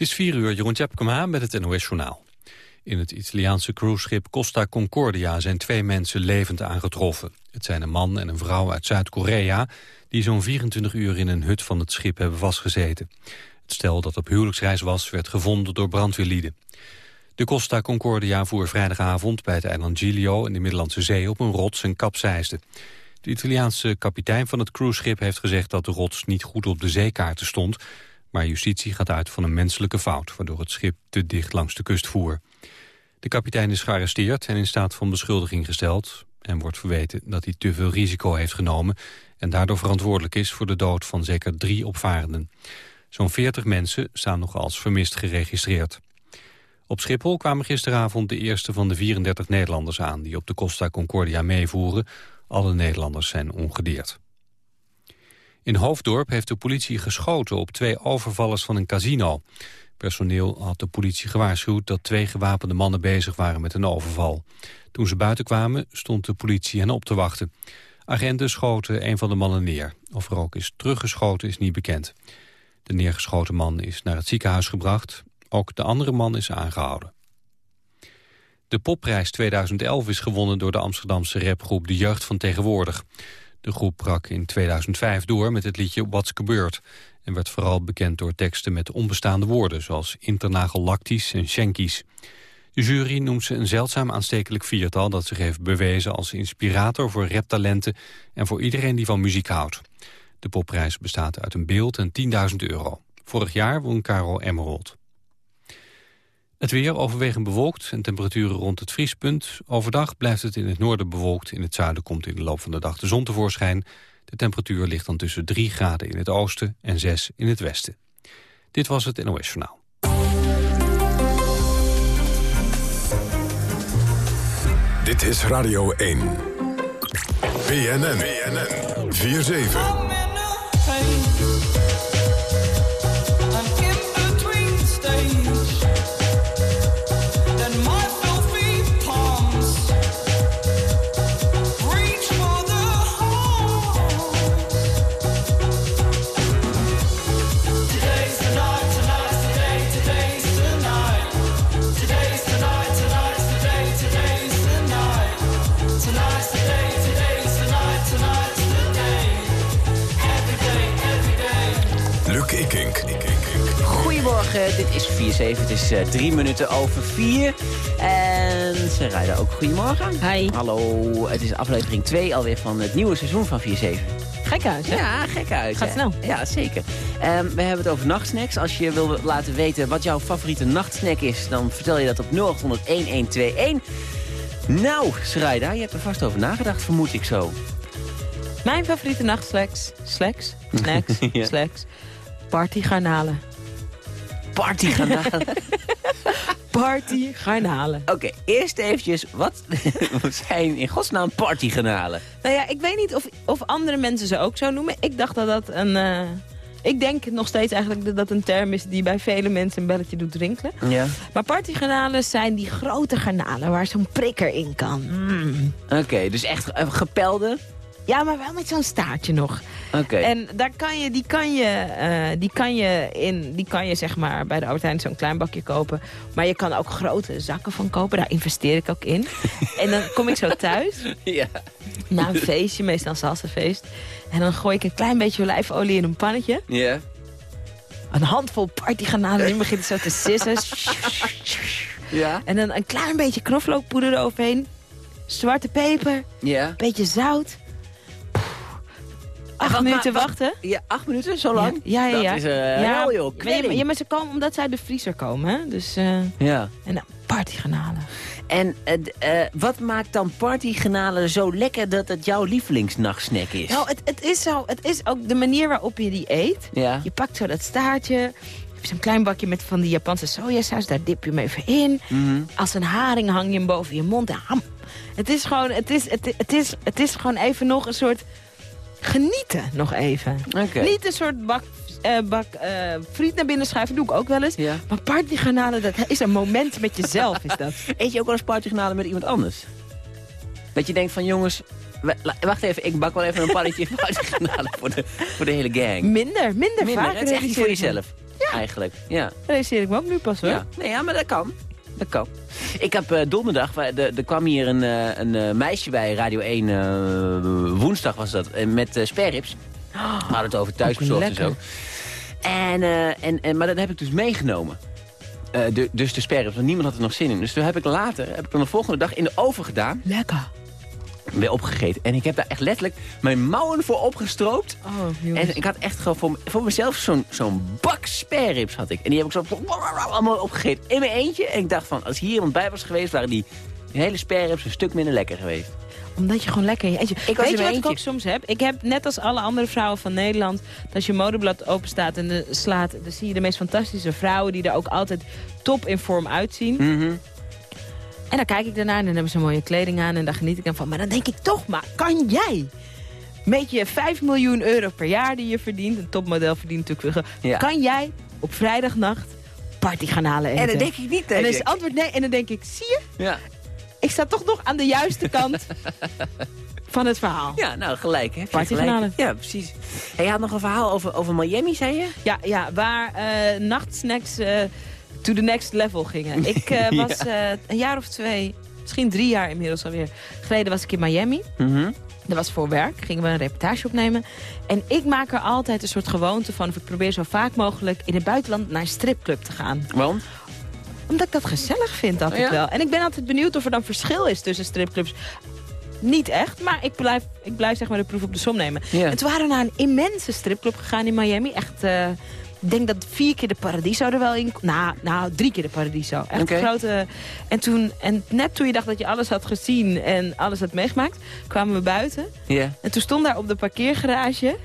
Het is 4 uur, Jeroen Tjepkema met het NOS Journaal. In het Italiaanse cruiseschip Costa Concordia zijn twee mensen levend aangetroffen. Het zijn een man en een vrouw uit Zuid-Korea... die zo'n 24 uur in een hut van het schip hebben vastgezeten. Het stel dat op huwelijksreis was, werd gevonden door brandweerlieden. De Costa Concordia voer vrijdagavond bij het eiland Giglio... in de Middellandse Zee op een rots en kapseisde. De Italiaanse kapitein van het cruiseschip heeft gezegd... dat de rots niet goed op de zeekaarten stond... Maar justitie gaat uit van een menselijke fout... waardoor het schip te dicht langs de kust voer. De kapitein is gearresteerd en in staat van beschuldiging gesteld... en wordt verweten dat hij te veel risico heeft genomen... en daardoor verantwoordelijk is voor de dood van zeker drie opvarenden. Zo'n 40 mensen staan nog als vermist geregistreerd. Op Schiphol kwamen gisteravond de eerste van de 34 Nederlanders aan... die op de Costa Concordia meevoeren. Alle Nederlanders zijn ongedeerd. In Hoofddorp heeft de politie geschoten op twee overvallers van een casino. Personeel had de politie gewaarschuwd dat twee gewapende mannen bezig waren met een overval. Toen ze buiten kwamen stond de politie hen op te wachten. Agenten schoten een van de mannen neer. Of er ook is teruggeschoten is niet bekend. De neergeschoten man is naar het ziekenhuis gebracht. Ook de andere man is aangehouden. De popprijs 2011 is gewonnen door de Amsterdamse rapgroep De Jeugd van Tegenwoordig. De groep brak in 2005 door met het liedje What's Gebeurd... en werd vooral bekend door teksten met onbestaande woorden... zoals internagellactisch en schenkies. De jury noemt ze een zeldzaam aanstekelijk viertal... dat zich heeft bewezen als inspirator voor raptalenten... en voor iedereen die van muziek houdt. De popprijs bestaat uit een beeld en 10.000 euro. Vorig jaar won Karel Emerald. Het weer overwegend bewolkt en temperaturen rond het vriespunt. Overdag blijft het in het noorden bewolkt. In het zuiden komt in de loop van de dag de zon tevoorschijn. De temperatuur ligt dan tussen 3 graden in het oosten en 6 in het westen. Dit was het NOS Journaal. Dit is Radio 1. BNN. BNN. 4-7. 4-7. Het is uh, drie minuten over vier. En ze rijden ook goedemorgen. Hi. Hallo, het is aflevering 2 alweer van het nieuwe seizoen van 4-7. Gek uit, hè? Ja, gek uit. Gaat hè? snel. Ja, zeker. Um, we hebben het over nachtsnacks. Als je wil laten weten wat jouw favoriete nachtsnack is... dan vertel je dat op 0800-1121. Nou, Schrijda, je hebt er vast over nagedacht, vermoed ik zo. Mijn favoriete nachtslacks, slacks, snacks, Ja. slacks, partygarnalen. Partygarnalen. Partygarnalen. Oké, eerst eventjes, wat zijn in godsnaam partygarnalen? Nou ja, ik weet niet of, of andere mensen ze ook zo noemen. Ik dacht dat dat een... eh, ik denk nog steeds eigenlijk dat dat een term is die bij vele mensen een belletje doet rinkelen. Ja. Maar partygarnalen zijn die grote garnalen waar zo'n prikker in kan. Mm. Oké, dus echt gepelde? Ja, maar wel met zo'n staartje nog. Oké. En daar kan je, die, kan je, eh, die, kan je in, die kan je zeg maar bij de Albert Heijn zo'n klein bakje kopen. Maar je kan ook grote zakken van kopen. Daar investeer ik ook in. en dan kom ik zo thuis, Ja. na een feestje, meestal een salsafeest. En dan gooi ik een klein beetje olijfolie in een pannetje. Ja. Een handvol partygarnalen in begint het zo te sissen. Ja. en dan een klein beetje knoflookpoeder eroverheen. Zwarte peper, Ja. beetje zout. Acht minuten wachten. Ja, acht minuten, zo lang? Ja, ja, ja. Dat is uh, ja, hel, joh. nee, maar, ja, maar ze komen omdat ze uit de vriezer komen, hè? Dus, eh Ja. en nou, partygarnalen. En eh, wat maakt dan partygarnalen zo lekker dat het jouw lievelingsnachtsnack is? Nou, het, het, is zo, het is ook de manier waarop je die eet. Ja. Je pakt zo dat staartje. Je hebt zo'n klein bakje met van die Japanse sojasaus. Daar dip je hem even in. Mhm. Als een haring hang je hem boven je mond. En ham. Het is gewoon, het is, het, het, is, het is gewoon even nog een soort genieten nog even. Niet een soort bak, eh, bak eh, friet naar binnen schuiven. doe ik ook wel eens. Ja. Maar partygarnalen, dat is een moment met jezelf, is dat. Eet je ook wel eens partygarnalen met iemand anders? Dat je denkt van jongens, wacht even, ik bak wel even een pannetje partygarnalen voor de, voor de hele gang. Minder, minder, Minder, vaak. het is echt voor jezelf. eigenlijk. Ja. Realiseer ik me ook nu pas hoor. Ja. Nee, ja, maar dat kan. Dat kan. Ik heb eh, donderdag, er kwam hier een, eh, een eh, meisje bij Radio 1, eh, woensdag was dat, met eh sperrips. We hadden het over thuisbezorgd en zo. En, en, en, maar dat heb ik dus meegenomen. De, dus de sperrips, want niemand had er nog zin in. Dus toen heb ik later, heb ik dan de volgende dag in de oven gedaan. Lekker. Weer opgegeten. En ik heb daar echt letterlijk mijn mouwen voor opgestroopt. Oh. En ik had echt gewoon voor, voor mezelf zo'n zo'n bak sperrips had ik. En die heb ik zo allemaal opgegeten in mijn eentje. En ik dacht van, als hier iemand bij was geweest, waren die hele sperrips een stuk minder lekker geweest. Omdat je gewoon lekker in je eentje... was Weet je wat ik ook soms heb? Ik heb net als alle andere vrouwen van Nederland... dat je modeblad openstaat en de slaat... dan zie je de meest fantastische vrouwen... die er ook altijd top in vorm uitzien. Mhm. En dan kijk ik daarnaar en dan hebben ze mooie kleding aan... en daar geniet ik dan van. Maar dan denk ik toch maar, kan jij... Met je 5 miljoen euro per jaar die je verdient... een topmodel verdient natuurlijk veel... Ja. kan jij op vrijdagnacht party gaan halen eten? En dat denk ik niet En tegen dan is het antwoord nee. En dan denk ik, zie je, ja. ik sta toch nog aan de juiste kant van het verhaal. ja, nou gelijk hè. Party Gelijk. gaan halen. Ja, precies. Hey, je had nog een verhaal over, over Miami, zei je? Ja, ja waar eh, nachtsnacks eh, to the next level gingen. Ik eh, Ja. was eh, een jaar of twee, misschien drie jaar inmiddels alweer geleden was ik in Miami. Mhm. Dat was voor werk, gingen we een reportage opnemen. En ik maak er altijd een soort gewoonte van... of ik probeer zo vaak mogelijk in het buitenland naar een stripclub te gaan. Want? Omdat ik dat gezellig vind altijd Ja? wel. En ik ben altijd benieuwd of er dan verschil is tussen stripclubs. Niet echt, maar ik blijf, ik blijf zeg maar de proef op de som nemen. Ja. En toen waren we naar een immense stripclub gegaan in Miami. Echt, eh, denk dat vier keer de Paradiso er wel in... Nou, nou drie keer de Paradiso. Echt een grote... En, toen, en net toen je dacht dat je alles had gezien en alles had meegemaakt... kwamen we buiten. Ja. En toen stond daar op de parkeergarage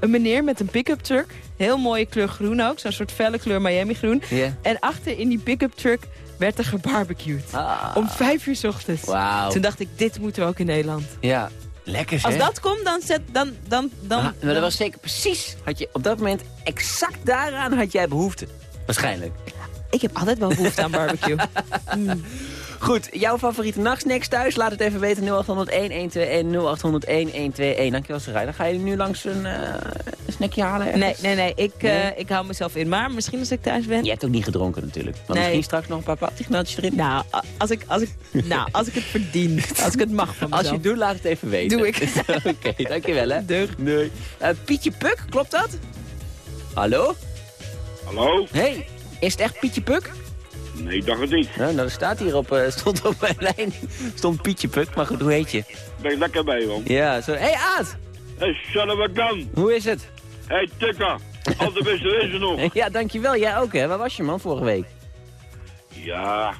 een meneer met een pick-up truck. Heel mooie kleur groen ook, zo'n soort felle kleur Miami groen. Ja. En achter in die pick-up truck werd er gebarbecued. Ah. Om vijf uur 's ochtends. Wauw. Toen dacht ik, dit moeten we ook in Nederland. Ja. Lekker zeg. Als dat komt, dan zet... Dan, dan, dan, Ah, maar dat was zeker precies, had je op dat moment exact daaraan had jij behoefte. Waarschijnlijk. Ik heb altijd wel behoefte aan barbecue. Mm. Goed, jouw favoriete nachtsnacks thuis? Laat het even weten. 0800 1121 0800 1121. Dankjewel, Sarai. Dan ga je nu langs een, eh, snackje halen? ergens? Nee, nee, nee. Ik, eh, ik hou mezelf in. Maar misschien als ik thuis ben... Je hebt ook niet gedronken natuurlijk. Maar Nee. misschien straks nog een paar patignaatjes erin. Nou, als ik, als, ik, nou, als ik het verdien. Als ik het mag van Als je het doet, laat het even weten. Doe ik. Oké, dankjewel hè. Deug. Nee. Eh, Pietje Puk, klopt dat? Hallo? Hallo? Hey, is het echt Pietje Puk? Nee, ik dacht het niet. Nou, nou staat hier op, eh, stond op mijn lijn, stond Pietje Puk, maar goed, hoe heet je? Ben ik lekker bij, man. Ja, zo. Hey Aad, Hé, a gun. hoe is het? Hé, Tukker. Al de beste is er nog. Ja, dankjewel. Jij ook, hè? Waar was je, man, vorige week? Ja.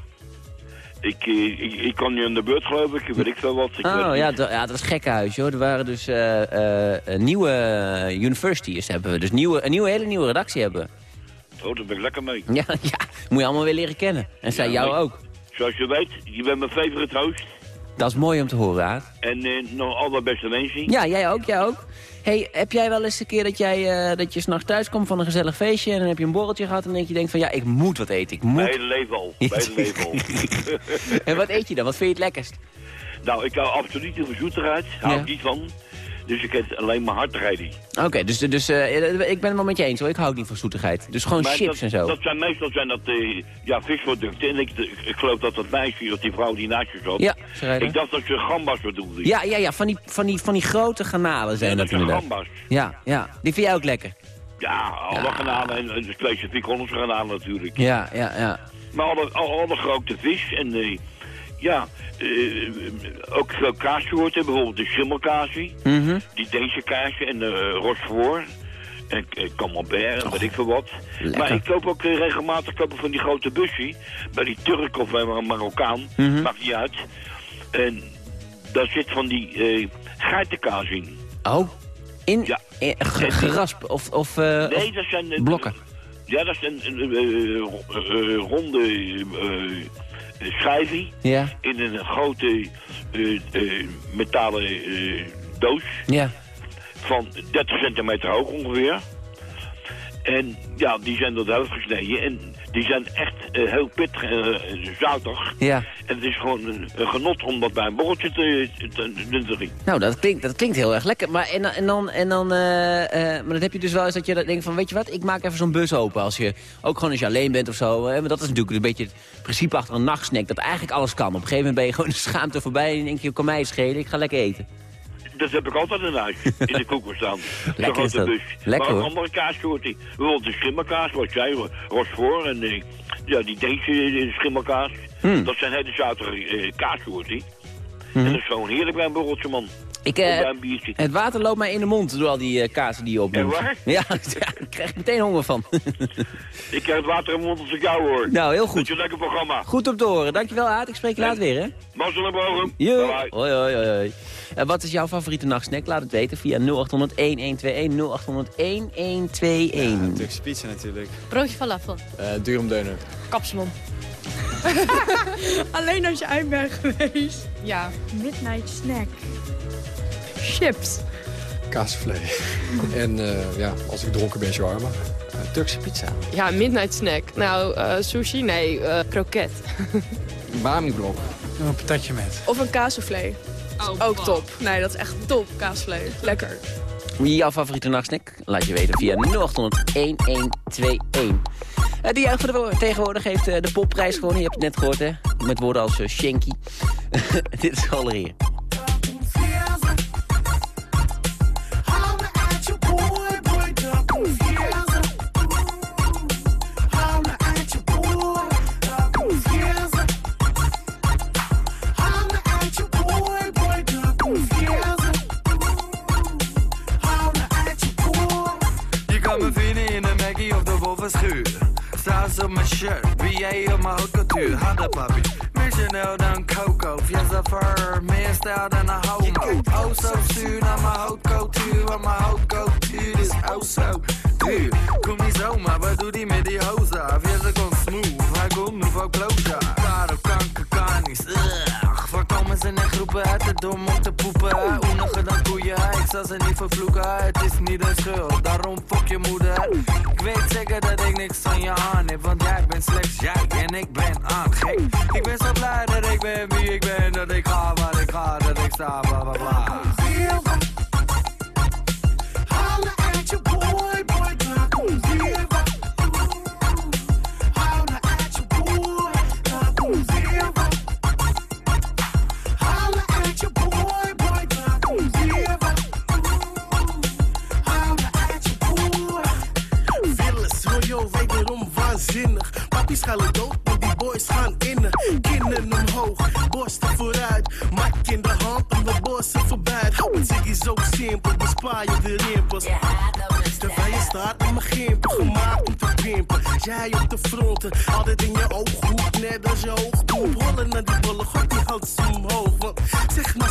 Ik, eh, ik, ik kan niet aan de beurt, geloof ik. Weet ik veel wat. Ik Oh, ja, ja, dat was gekkenhuis, joh. Er waren dus eh, nieuwe universities hebben we. Dus nieuwe, een nieuwe, hele nieuwe redactie hebben we. Oh, daar ben ik lekker mee. Ja, ja, moet je allemaal weer leren kennen. En zij Ja, jou ook. Zoals je weet, je bent mijn favorite host. Dat is mooi om te horen, Aad. En eh, nog allerbeste wensen. Ja, jij ook, jij ook. Hey, heb jij wel eens een keer dat, jij, eh, dat je s'nachts thuis komt van een gezellig feestje... en dan heb je een borreltje gehad en denk je denkt van... ja, ik moet wat eten, ik moet... hele leven al. Hele leven al. En wat eet je dan? Wat vind je het lekkerst? nou, ik hou absoluut van zoetigheid. Hou Ja. ik niet van. Dus ik eet alleen maar hartigheid. Oké, dus, dus eh, ik ben het wel met je eens hoor. Ik hou niet van zoetigheid. Dus gewoon Maar chips dat, en zo. Dat zijn meestal zijn dat, eh, ja, visproducten. En ik, ik geloof dat dat meisje, dat die vrouw die naast je zat... Ja. Ik dacht dat ze gambas bedoelde. Ja, ja, ja. Van die, van die, van die grote garnalen zijn dat zijn inderdaad. gambas. Ja, ja. Die vind jij ook lekker? Ja, alle Ja. garnalen en, en specifiek onze garnalen natuurlijk. Ja, ja, ja. Maar alle, alle, alle grote vis en eh, ja, eh, ook veel kaassoorten, bijvoorbeeld de schimmelkaasie, Mhm. die deze kaasje en de rochefort. En eh, camembert en weet ik veel wat. lekker. Maar ik koop ook eh, regelmatig koop van die grote busje. Bij die Turk of bij een Marokkaan. Mhm. Maakt niet uit. En daar zit van die eh geitenkaas in. Oh, in, Ja. in gerasp of, of, eh, Nee, of dat zijn... blokken. Ja, dat zijn een, ronde eh, schijven Ja, in een grote eh, eh, metalen doos ja. van 30 centimeter hoog ongeveer. En ja, die zijn door de helft gesneden. En die zijn echt eh, heel pittig en eh, zoutig. Ja. En het is gewoon een, een genot om dat bij een borreltje te, te, drinken. Nou, dat klinkt, dat klinkt heel erg lekker. Maar, en, en dan, en dan, eh, maar dan heb je dus wel eens dat je denkt van... weet je wat, ik maak even zo'n bus open. Als je, ook gewoon als je alleen bent of zo. Hè, maar dat is natuurlijk een beetje het principe achter een nachtsnack. Dat eigenlijk alles kan. Op een gegeven moment ben je gewoon de schaamte voorbij... en denk je, kan mij schelen, ik ga lekker eten. Dat heb ik altijd in huis, in de koeker staan. Lekker is dat. bus. Lekker, maar hoor. andere kaassoorten. Bijvoorbeeld de schimmelkaas, wat jij, Rochefort en eh, ja, die Deense eh, schimmelkaas. Hmm. Dat zijn hele zoutige eh, kaassoorten. En dat is gewoon heerlijk bij een borreltje, man. Ik, eh, een biertje. het water loopt mij in de mond door al die eh, kazen die je opnoemt. Waar? Ja, ja, ik krijg er meteen honger van. Ik krijg het water in mijn mond als ik jou hoor. nou, heel Goed. goed. je lekker programma. Goed om te horen. Dankjewel, Aad. Ik spreek je later weer, hè? Mazzel en bogen. Yo. Bye bye. Hoi, hoi, hoi, hoi. En wat is jouw favoriete nachtsnack? Laat het weten via 0800 1121 0800 1121. Turkse pizza natuurlijk. Broodje falafel. Uh, durum deuner. Kapsalon. Alleen als je uit bent geweest. Ja, midnight snack. Chips. Kaasvlees. en eh, ja, als ik dronken ben, shawarma. Eh, Turkse pizza. Ja, midnight snack. Nou, eh, sushi? Nee, eh, kroket. Bami-blok. Een patatje met. Of een kaassoufflé. Ook top. Nee, dat is echt top, kaassoufflé. Lekker. Wie jouw favoriete nachtsnack? Laat je weten via 0800 1121. Eh, die juist voor de tegenwoordig heeft eh, de popprijs gewonnen. Je hebt het net gehoord, hè? Met woorden als eh, Shanky. Dit is Allereer. Op mijn shirt, BA op mijn haute couture. Hadden papi, meer Chanel dan Coco. Via Zafar, meer stijl dan een homo. Oh zo zuur naar mijn couture, want mijn couture is oh zo duur. Kom niet zomaar, wat doet hij met die hoza? Ze kon smooth, hij kon nu van closure. Karo, kanker, kanis, ugh. Ze in groepen uit de dom om te poepen? Oeniger dan koeien, ik zal ze niet vervloeken. Het is niet een schuld, daarom fok je moeder. Ik weet zeker dat ik niks van je aan heb, want jij bent slechts jij en ik ben aan gek. Ik ben zo blij dat ik ben wie ik ben, dat ik ga waar ik ga, dat ik sta, bla bla bla. Willis, Papi schalen dood, want die boys gaan innen. Kinnen omhoog, borsten vooruit. Mike in de hand om de bossen voorbij. Hou het ziggy zo simpel, bespaar je de rimpels. Terwijl je staat in mijn gimpen, gemaakt om te pimpen. Jij op de fronten, altijd in je ooghoek, net als je oogpoep. Rollen naar die bollen, gooi die hals omhoog. Want zeg maar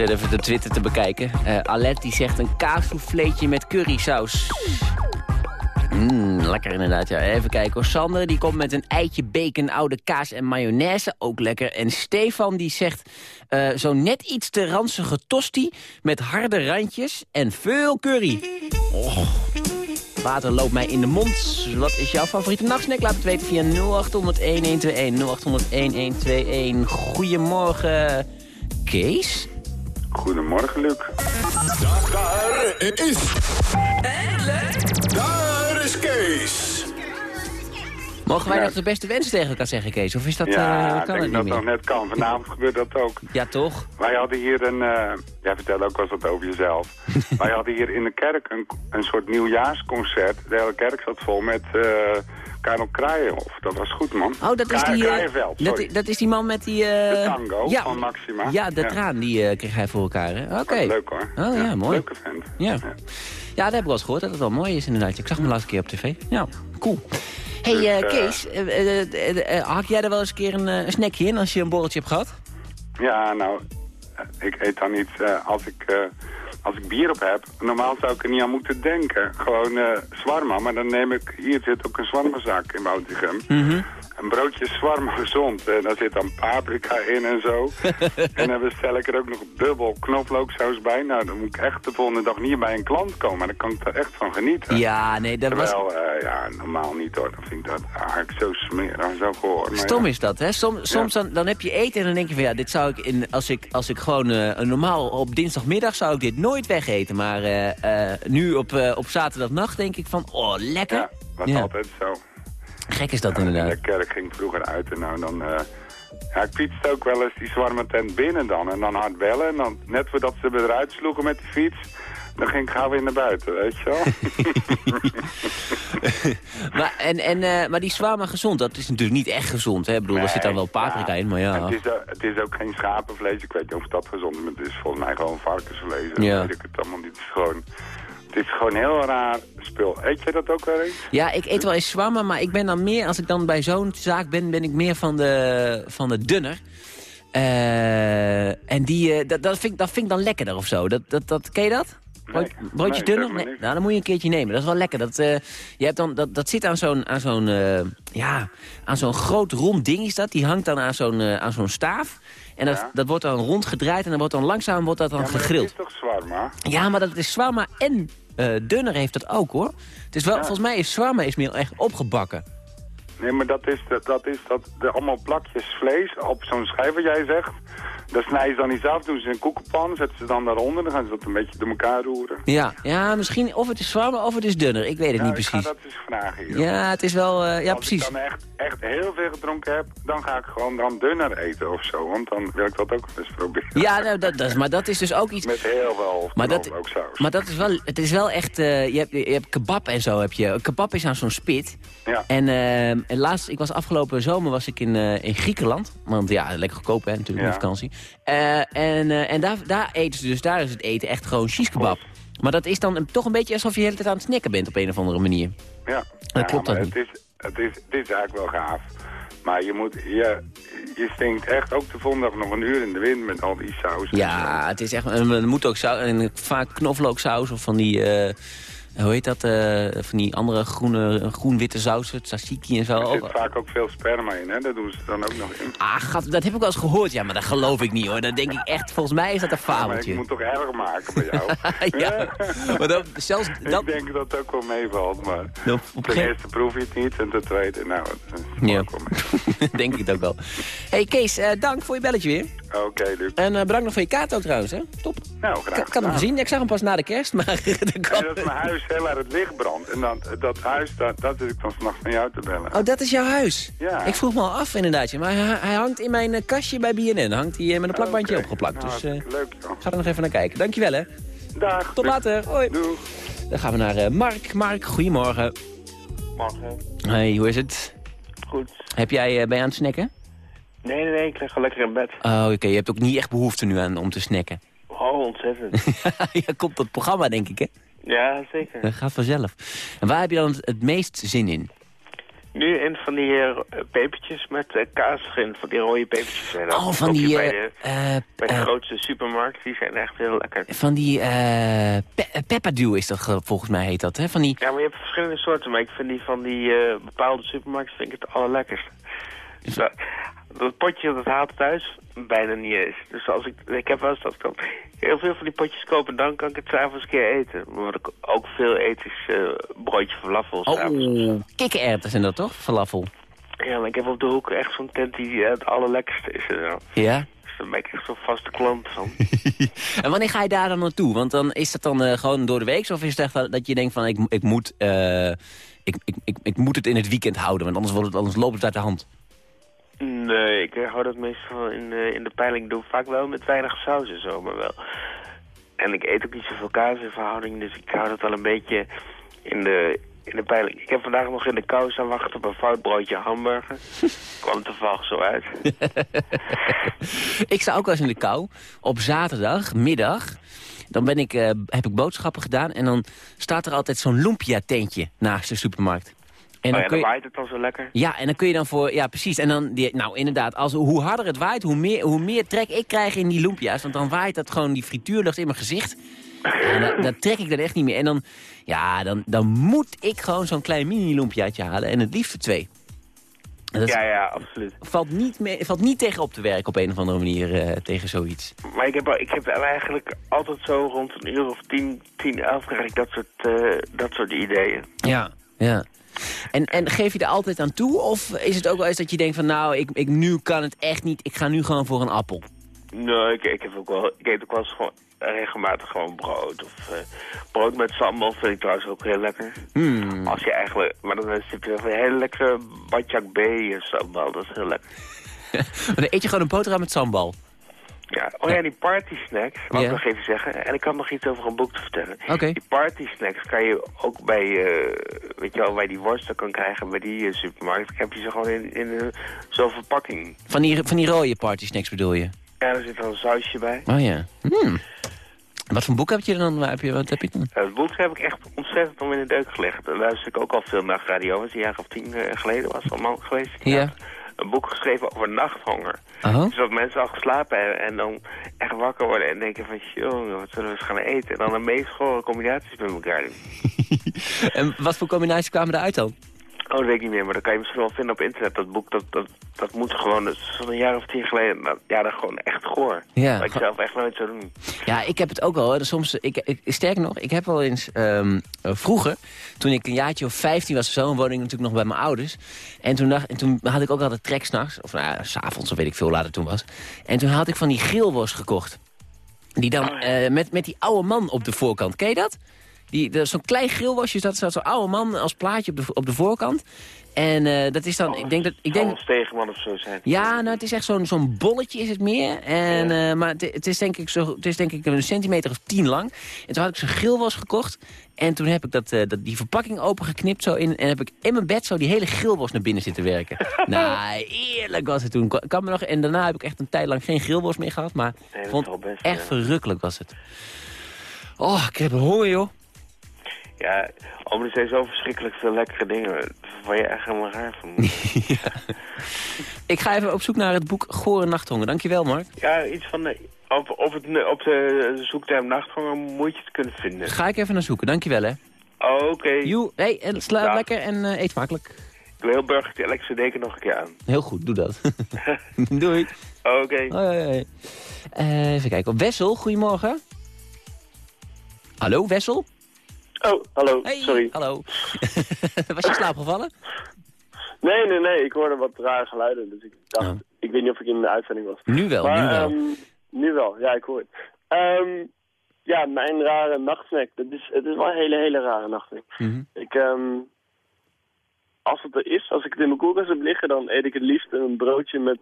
Zet even de Twitter te bekijken. Eh Alet die zegt een kaassouffleetje met currysaus. Mmm, lekker inderdaad, ja. Even kijken hoor. Sander die komt met een eitje, bacon, oude kaas en mayonaise. Ook lekker. En Stefan die zegt eh, zo net iets te ranzige tosti... met harde randjes en veel curry. Oh, water loopt mij in de mond. Wat is jouw favoriete nachtsnack? Laat het weten via 0800-1121. 0800-1121. Goedemorgen, Kees. Goedemorgen, Luc. Daar is... Daar is Kees. Mogen wij Ja. nog de beste wensen tegen elkaar zeggen, Kees? Of is dat, ja, eh, ik denk het dat niet dat net kan. Vanavond gebeurt dat ook. Ja, toch? Wij hadden hier een... eh jij vertelt ook wel eens wat over jezelf. Wij hadden hier in de kerk een, een soort nieuwjaarsconcert. De hele kerk zat vol met eh Karel Kraaienhof. Dat was goed, man. Oh, dat is Kra- die... eh, Kraaienveld, dat, is die man met die... eh, De tango ja, van Maxima. Ja, de Ja. traan die eh, kreeg hij voor elkaar, hè? Oké. Leuk, hoor. Oh, ja, mooi. Leuke vent. Ja. ja, dat heb ik wel eens gehoord, dat het wel mooi is inderdaad. Ik zag hem de laatste keer op tv. Ja, cool. hey, Dus, eh, eh, Kees, eh, eh, eh, eh, hak jij er wel eens een keer een, eh, snackje in als je een borreltje hebt gehad? Ja, nou, eh, ik eet dan iets eh, als ik... als ik bier op heb, normaal zou ik er niet aan moeten denken. Gewoon eh zwarma, maar dan neem ik... Hier zit ook een zwarmazak in Woutigem. Mhm. Een broodje zwarma gezond. En daar zit dan paprika in en zo. en dan bestel ik er ook nog dubbel knoflooksaus bij. Nou, dan moet ik echt de volgende dag niet bij een klant komen. Maar dan kan ik er echt van genieten. Ja, nee, dat was... Terwijl, eh, ja, normaal niet hoor. Dan vind ik dat eigenlijk zo smerig, zo gehoord. Stom ja. is dat, hè? Som, soms dan, dan heb je eten en dan denk je van ja, dit zou ik in, als ik, als ik gewoon een normaal op dinsdagmiddag zou ik dit nooit wegeten. Maar eh, nu op, op zaterdagnacht denk ik van, oh lekker. Ja, was Ja. altijd zo. Gek is dat Ja, inderdaad. De kerk ging vroeger uit en nou dan... eh, ja, ik fietste ook wel eens die zwarme tent binnen dan. En dan hard bellen. En dan, net voordat ze me eruit sloegen met de fiets... dan ging ik gauw weer naar buiten, weet je wel. Maar, en, en, eh, maar die zwaar maar gezond, dat is natuurlijk niet echt gezond. Hè? Ik bedoel, er zit dan wel paprika in, maar ja. Het is, ook- het is ook geen schapenvlees. Ik weet niet of dat gezond is, maar het is volgens mij gewoon varkensvlees. En Ja. weet ik het allemaal niet. Het is gewoon, het is gewoon heel raar spul. Eet je dat ook wel eens? Ja, ik eet wel eens zwaar, maar ik ben dan meer, als ik dan bij zo'n zaak ben, ben ik meer van de, van de dunner. Eh, en die, eh, dat, dat, vind ik, dat vind ik dan lekkerder of zo. Dat, dat, dat, ken je dat? Brood- nee, dunner? Nee. Nou, dan moet je een keertje nemen. Dat is wel lekker. Dat, eh, je hebt dan, dat, dat zit aan zo'n aan zo'n ja, aan zo'n groot rond ding is dat. Die hangt dan aan zo'n aan zo'n staaf. En dat, Ja. dat wordt dan rondgedraaid en dan wordt dan langzaam wordt dat dan Ja, gegrild. Het is toch zwarma? Ja, maar dat is zwarma en eh, dunner heeft dat ook, hoor. Het is wel, Ja. volgens mij is zwarma is meer echt opgebakken. Nee, maar dat is, dat, dat is dat, de, allemaal plakjes vlees op zo'n schijf wat jij zegt. Daar snijden ze dan iets af, doen ze in een koekenpan, zetten ze dan daaronder. Dan gaan ze dat een beetje door elkaar roeren. Ja, ja, misschien of het is zwarma of het is dunner. Ik weet het Ja, niet precies. ga dat eens vragen hier. Ja, het is wel... eh, ja, Als precies. ik dan echt, echt heel veel gedronken heb, dan ga ik gewoon dan dunner eten of zo. Want dan wil ik dat ook wel eens proberen. Ja, nou, dat, dat, is- maar dat is dus ook iets... Met heel veel Maar dat, knoflooksaus. maar dat is wel, het is wel echt, eh, je, hebt, je hebt kebab en zo heb je. Kebab is aan zo'n spit. Ja. En, eh, en laatst, ik was afgelopen zomer was ik in, eh, in Griekenland. Want ja, lekker goedkoop hè, natuurlijk Ja. met vakantie. En en daar, daar eten ze dus, daar is het eten echt gewoon cheese kebab. Maar dat is dan toch een beetje alsof je de hele tijd aan het snacken bent op een of andere manier. Ja, Dat klopt maar ook het is, het, is, het is eigenlijk wel gaaf. Maar je moet, je, je stinkt echt ook de volgende dag nog een uur in de wind met al die saus. Ja, het is echt, en moet ook saus, en vaak knoflooksaus of van die, eh, hoe heet dat, eh, van die andere groene, groen-witte sausen, tzatziki en zo. Er zit vaak ook veel sperma in, hè? Dat doen ze dan ook nog in. Ah, gat, dat heb ik wel eens gehoord, ja, maar dat geloof ik niet hoor. Dat denk ik echt, volgens mij is dat een Maar ik fabeltje. moet toch erg maken bij jou. ja, maar dat, zelfs dat... Ik denk dat het ook wel meevalt, maar op ten eerste proef je het niet en ten tweede, nou, Ja, denk ik het ook wel. hey Kees, eh, dank voor je belletje weer. Oké, Luc. En eh, bedankt nog voor je kaart ook trouwens, hè. Top. Nou, graag ik had hem gezien, ik zag hem pas na de kerst, maar... dat kan- dat is mijn huis, hè, waar het licht brandt. En dat, dat huis, dat, dat zit ik dan s'nachts van jou te bellen. Oh, dat is jouw huis? Ja. Ik vroeg me al af inderdaad, maar hij, hij hangt in mijn eh, kastje bij BNN. Hangt hij met een plakbandje Oké. opgeplakt. Nou, dus eh, leuk, joh. ga er nog even naar kijken. Dankjewel, hè. Dag. Tot later. Hoi. Doeg. Dan gaan we naar eh, Mark. Mark, goedemorgen. Morgen. Hey, hoe is het? Goed. Heb jij, eh, ben je aan het snacken? Nee, nee, nee, ik lig lekker in bed. Oh, oké. Je hebt ook niet echt behoefte nu aan om te snacken. Oh, ontzettend. ja, komt dat programma, denk ik, hè? ja, zeker. Dat gaat vanzelf. En waar heb je dan het, meest zin in? Nu in van die eh, pepertjes met eh, kaas erin, van die rode pepertjes. En Oh, van die... Bij eh, de, eh, bij de eh, grootste supermarkt, die zijn echt heel lekker. van die... eh pe is dat, ge- volgens mij heet dat, hè? Van die... Ja, maar je hebt verschillende soorten, maar ik vind die van die eh, bepaalde supermarkten vind ik het allerlekkerst. Dus dat, potje, dat haalt thuis bijna niet eens. Dus als ik, ik heb wel eens dat ik dan heel veel van die potjes koop en dan kan ik het s'avonds een keer eten. Maar wat ik ook veel eet is eh, broodje falafel. Oh, kikkererwten zijn dat toch? Falafel. Ja, maar ik heb op de hoek echt zo'n tent die het allerlekkerste is. Ja? Dus daar ben ik echt zo'n vaste klant van. En wanneer ga je daar dan naartoe? Want dan is dat dan eh, gewoon door de week? Of is het echt wel dat je denkt van ik, ik, moet, eh, ik, ik, ik, ik moet het in het weekend houden, want anders, wordt het, anders loopt het uit de hand. Nee, ik hou dat meestal in, eh, in de peiling. Ik doe vaak wel met weinig saus en zo, maar wel. En ik eet ook niet zoveel kaas in verhouding, dus ik hou dat wel een beetje in de, in de peiling. Ik heb vandaag nog in de kou staan wachten op een fout broodje hamburger. Kwam toevallig zo uit. ik sta ook wel eens in de kou. Op zaterdag, middag, dan ben ik, eh, heb ik boodschappen gedaan... en dan staat er altijd zo'n lumpia-tentje naast de supermarkt. En oh ja, dan je- waait het dan zo lekker. Ja, en dan kun je dan voor... Ja, precies. En dan, die, nou inderdaad, als, hoe harder het waait, hoe meer, hoe meer trek ik krijg in die lumpia's. Want dan waait dat gewoon die frituurlucht in mijn gezicht. En dan, dan trek ik dat echt niet meer. En dan, ja, dan, dan moet ik gewoon zo'n klein mini-lumpiaatje halen. En het liefst voor twee. Dat Ja, ja, absoluut. valt, niet mee, valt niet tegen op te werken op een of andere manier eh, tegen zoiets. Maar ik heb, ik heb eigenlijk altijd zo rond een uur of tien, tien, elf krijg ik dat soort, eh, dat soort ideeën. Ja. Ja. En, en geef je er altijd aan toe? Of is het ook wel eens dat je denkt van nou, ik, ik, nu kan het echt niet. Ik ga nu gewoon voor een appel. Nee, ik, ik, heb ook wel, ik eet ook wel eens gewoon regelmatig gewoon brood. Of eh, brood met sambal vind ik trouwens ook heel lekker. Hmm. Als je eigenlijk, maar dan is het een hele lekkere badjak B sambal, dat is heel lekker. Maar dan eet je gewoon een boterham met sambal. Ja, oh ja, die party snacks, wou ik nog even zeggen. En ik had nog iets over een boek te vertellen. Die party snacks kan je ook bij, eh, weet je wel, bij die worsten kan krijgen bij die eh, supermarkt. Heb je ze gewoon in, in eh, zo'n verpakking. Van die, van die rode party snacks bedoel je? Ja, er zit dan een sausje bij. Oh ja. Hmm. Wat voor boek heb je dan? Heb je, wat heb je dan? Ja, het boek heb ik echt ontzettend om in de deuk gelegd. Daar luister ik ook al veel nachtradio. was een jaar of tien geleden was het allemaal geweest. Ja. Een boek geschreven over nachthonger. Oh. Dus dat mensen al geslapen hebben en dan echt wakker worden en denken van... jongen, wat zullen we eens gaan eten? En dan de meest gore combinaties met elkaar doen. En wat voor combinaties kwamen eruit dan? Oh, dat weet ik niet meer, maar dat kan je misschien wel vinden op internet. Dat boek, dat, dat, dat moet gewoon, dat is van een jaar of tien geleden. Ja, dat gewoon echt goor. Ja, Dat ik zelf echt nooit zou doen. Ja, ik heb het ook wel. hoor. Soms, ik, ik, sterker nog, ik heb wel eens ehm, eh, vroeger, toen ik een jaartje of 15 was of zo, woonde ik natuurlijk nog bij mijn ouders. En toen, dacht, en toen had ik ook altijd trek s'nachts, of nou ja, s'avonds, of weet ik veel later toen was. En toen had ik van die grillworst gekocht. Die dan eh, met, met die oude man op de voorkant. Ken je dat? Die, dat Zo'n klein grillworstje, dat staat zo'n oude man als plaatje op de, op de voorkant. En eh, dat is dan, ik denk dat... Ik denk, tegenman of zo zijn. ja, nou, het is echt zo'n zo'n bolletje is het meer. En, eh, maar het, het is denk ik zo, het is denk ik een centimeter of tien lang. En toen had ik zo'n grillwas gekocht. En toen heb ik dat, eh, dat, die verpakking opengeknipt zo in. En heb ik in mijn bed zo die hele grillwas naar binnen zitten werken. nou, eerlijk was het toen. Kan- Kan me nog, en daarna heb ik echt een tijd lang geen grillwas meer gehad. Maar Nee, dat vond echt ja. verrukkelijk was het. Oh, ik heb honger, joh. Ja, oh, maar er zijn zo verschrikkelijk veel lekkere dingen waar je echt helemaal raar van moet. Ik ga even op zoek naar het boek Gore Nachthonger. Dankjewel, Mark. ja, iets van de, op, op, het, op de zoekterm nachtganger moet je het kunnen vinden. Ga ik even naar zoeken. Dankjewel, hè. Oh, oké. Joe, hey, en slaap lekker en eh, eet smakelijk. Ik wil heel burger die Alexa Deken nog een keer aan. Heel goed, doe dat. Doei. Oké. Hoi. Eh, even kijken. Wessel, goedemorgen. Hallo, Wessel? Oh, hallo, Hey, sorry. hallo. Was je slaap gevallen? Nee, nee, nee, ik hoorde wat rare geluiden, dus ik dacht, ik weet niet of ik in de uitzending was. Nu wel, maar, nu wel. ehm, nu wel, ja, ik hoor het. Ehm, ja, mijn rare nachtsnack, dat is, het is wel een hele, hele rare nachtsnack. Mhm. Ik, ehm, als het er is, als ik het in mijn koelkast heb liggen, dan eet ik het liefst een broodje met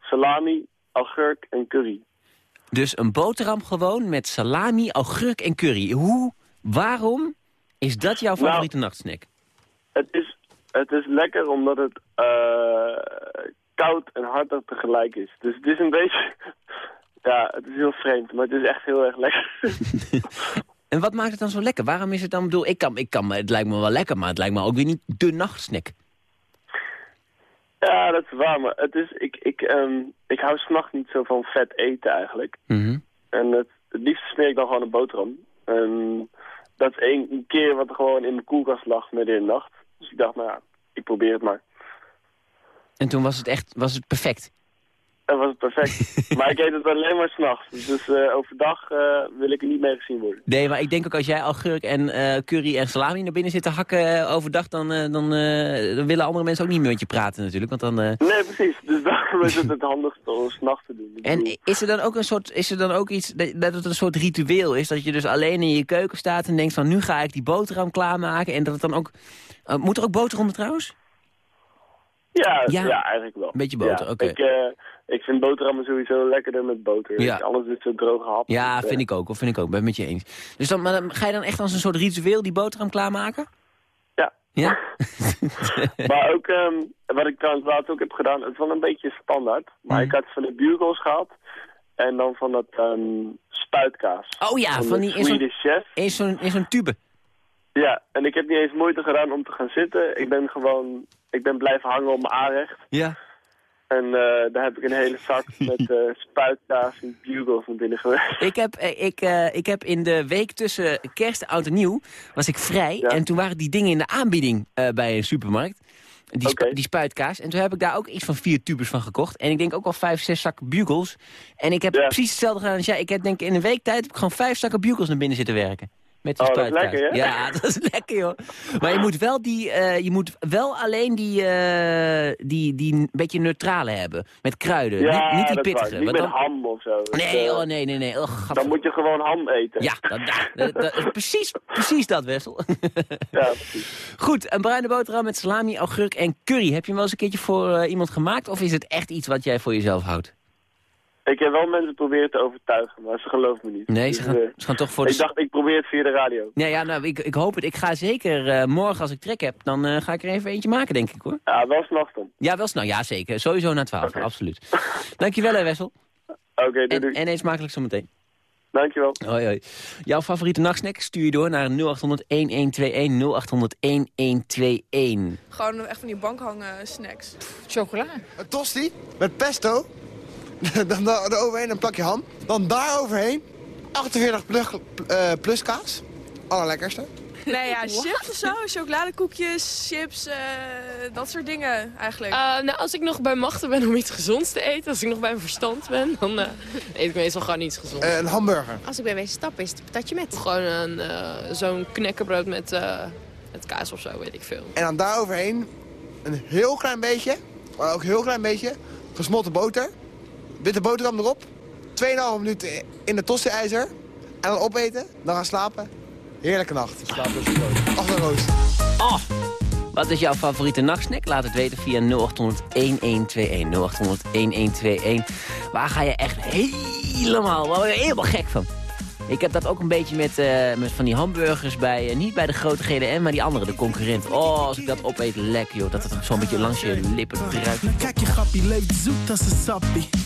salami, augurk en curry. Dus een boterham gewoon met salami, augurk en curry. Hoe, waarom is dat jouw Nou, favoriete nachtsnack? Het is, Het is lekker omdat het eh, koud en hartig tegelijk is. Dus het is een beetje... Ja, het is heel vreemd, maar het is echt heel erg lekker. En wat maakt het dan zo lekker? Waarom is het dan, bedoel, ik kan, ik kan, het lijkt me wel lekker, maar het lijkt me ook weer niet de nachtsnack. Ja, dat is waar, maar het is, ik, ik, ehm, ik hou s'nachts niet zo van vet eten eigenlijk. Mhm. En het, het liefst smeer ik dan gewoon een boterham. En dat is één keer wat er gewoon in mijn koelkast lag midden in de nacht. Dus ik dacht, nou ja, ik probeer het maar. En toen was het echt, was het perfect. En was perfect. maar ik eet het alleen maar s'nachts. Dus eh, overdag eh, wil ik er niet mee gezien worden. Nee, maar ik denk ook als jij augurk en eh, curry en salami naar binnen zit te hakken overdag, dan, dan, dan willen andere mensen ook niet meer met je praten natuurlijk. Want dan, Nee, precies. Dus daarom is het het handigste om s'nachts te doen. Ik En bedoel, is er dan ook een soort, is er dan ook iets, dat dat het een soort ritueel is? Dat je dus alleen in je keuken staat en denkt van nu ga ik die boterham klaarmaken. En dat het dan ook, moet er ook boter onder trouwens? Ja, Ja. ja, eigenlijk wel. Een beetje boter, Ja, oké. Ik, eh, ik vind boterhammen sowieso lekkerder met boter. Ja. Alles is zo droge hap. Ja, Dus, eh, vind ik ook, of vind ik ook, ben het met je eens. Dus dan, maar dan ga je dan echt als een soort ritueel die boterham klaarmaken? Ja. Ja? maar ook, ehm, wat ik trouwens laatst ook heb gedaan, het wel een beetje standaard. Maar Mhm. ik had van de bugles gehad. En dan van dat ehm, spuitkaas. Oh ja, van die in zo'n- Swedish chef. In zo'n in zo'n tube. Ja, en ik heb niet eens moeite gedaan om te gaan zitten. Ik ben gewoon, ik ben blijven hangen op mijn aanrecht. Ja. En eh, daar heb ik een hele zak met eh, spuitkaas en bugles naar binnen gewerkt. Ik heb, eh, ik, ik heb in de week tussen kerst en oud en nieuw, was ik vrij. En toen waren die dingen in de aanbieding bij een supermarkt. Die, spu- die spuitkaas. En toen heb ik daar ook iets van vier tubes van gekocht. En ik denk ook wel vijf, zes zakken bugles. En ik heb precies hetzelfde gedaan als jij. Ik heb denk in een week tijd heb ik gewoon vijf zakken bugles naar binnen zitten werken. Met die Oh, dat lekker, hè? Ja, dat is lekker, joh. Maar je moet wel, die, eh, je moet wel alleen die, eh, die, die een beetje neutrale hebben. Met kruiden. Ja, niet, niet die pittige. Niet met dan- ham of zo. Nee, oh nee, nee, nee. Oh, Dan moet je gewoon ham eten. Ja, dat, dat, dat- dat- precies, precies dat, Wessel. Ja, precies. Goed, een bruine boterham met salami, augurk en curry. Heb je hem wel eens een keertje voor iemand gemaakt? Of is het echt iets wat jij voor jezelf houdt? Ik heb wel mensen proberen te overtuigen, maar ze geloven me niet. Nee, Dus, ze gaan, eh, ze gaan toch voor de... Ik dacht, ik probeer het via de radio. Ja, ja nou, ik, ik hoop het. Ik ga zeker eh, morgen als ik trek heb, dan eh, ga ik er even eentje maken, denk ik hoor. Ja, wel s'nachts dan. Ja, wel snel. Ja, zeker. Sowieso na 12, absoluut. Dankjewel hè, Wessel. Oké, doei, En, doei. en eet smakelijk zometeen. Dankjewel. Hoi, hoi. Jouw favoriete nachtsnack stuur je door naar 0800 1121 0800 1121. Gewoon echt van die bankhangen snacks. Chocola. Een tosti met pesto. dan da- eroverheen een plakje ham. Dan daar overheen 48 plus, eh, plus kaas. Allerlekkerste. Nee, ja, chips of zo, chocoladekoekjes, chips, eh, dat soort dingen eigenlijk. Eh, nou, als ik nog bij machten ben om iets gezonds te eten, als ik nog bij mijn verstand ben, dan eh, eet ik meestal gewoon iets gezonds. Een hamburger. Als ik ben wezen stappen is het patatje met. Gewoon een, eh, zo'n knekkenbrood met, eh, met kaas of zo, weet ik veel. En dan daar overheen een heel klein beetje, maar ook heel klein beetje, gesmolten boter. Witte boterham erop. 2,5 minuten in de tosti-ijzer. En dan opeten, dan gaan slapen. Heerlijke nacht. Slaap dus brood. Ach, een roost. Oh, wat is jouw favoriete nachtsnack? Laat het weten via 0800 1121. 0800 1121. Waar ga je echt helemaal, waar ben je helemaal gek van? Ik heb dat ook een beetje met, eh, met van die hamburgers bij, eh, niet bij de grote GDM, maar die andere, de concurrent. Oh, als ik dat opeet, lekker joh. Dat het zo'n beetje langs je lippen druipt. Kijk je grappie, leeft zoet als een sappie.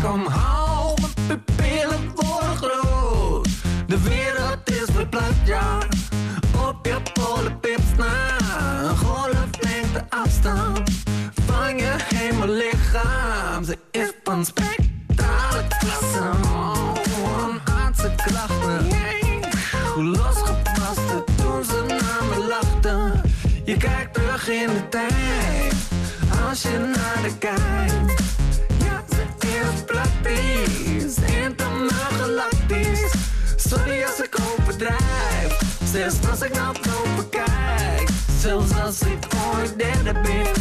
Kijk omhoog, mijn pupillen worden groot. De wereld is verplaatst, ja. Op je polenpips na. Een golflengte afstand van je hemellichaam. Ze is van spectrale klasse. Oh, een aardse klachten. Hoe losgepast het toen ze naar me lachten. Je kijkt terug in de tijd, als je naar de kijkt. Zelfs als ik naar boven kijk. Zelfs als ik ooit derde ben,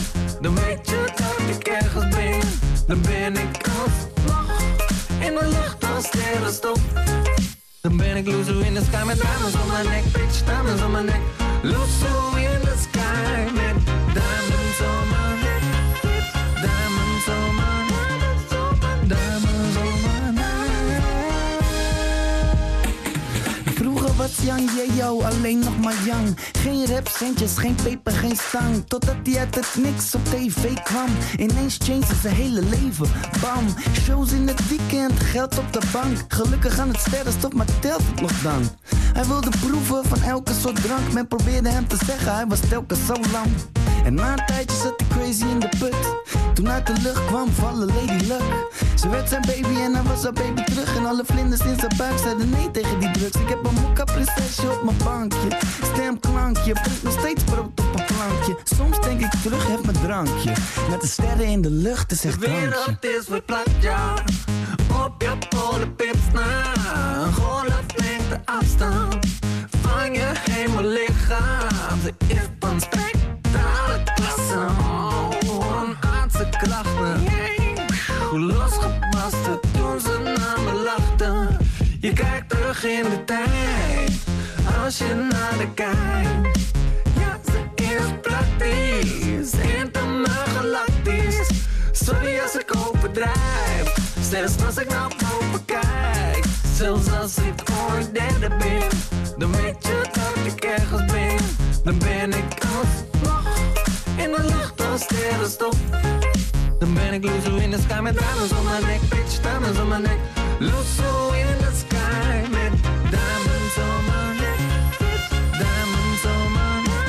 dan weet je dat ik ergens ben. Dan ben ik alsnog in de lucht als sterrenstof. Dan ben ik loser in the sky met diamonds on my neck, bitch, on my neck. Loser in the sky met diamonds on Jan yo, alleen nog maar Jan. Geen rapcentjes, geen peper, geen stang. Totdat hij uit het niks op tv kwam. Ineens changed zijn hele leven. Bam, shows in het weekend, geld op de bank. Gelukkig aan het sterrenstof, maar telt het nog dan? Hij wilde proeven van elke soort drank. Men probeerde hem te zeggen, hij was telkens zo lang. En na een tijdje zat hij crazy in de put. Toen uit de lucht kwam vallen Lady Luck. Ze werd zijn baby en hij was haar baby terug. En alle vlinders in zijn buik zeiden nee tegen die drugs. Ik heb een mokka prinsesje op mijn bankje. Stemklankje, brengt nog steeds brood op een plankje. Soms denk ik terug, heb mijn drankje. Met de sterren in de lucht, is echt De wereld is verplaatst, ja. Op je polenpips na. Een golflengte afstand van je hemellichaam. Ze is van klasse. Oh, een aardse krachten. Hoe losgebarsten toen ze naar me lachten. Je kijkt terug in de tijd. Als je naar de kijkt. Ja, ze is praktisch. Intermaal galactisch. Sorry als ik overdrijf. Zelfs als ik naar boven kijk. Zelfs als ik ooit derde ben. Dan weet je dat ik ergens ben. Dan ben ik de sterrenstof. Dan ben ik loser in the sky met diamonds on my neck. Bitch, diamonds on my neck. Loser in the sky met diamonds on my neck. Diamonds on my neck.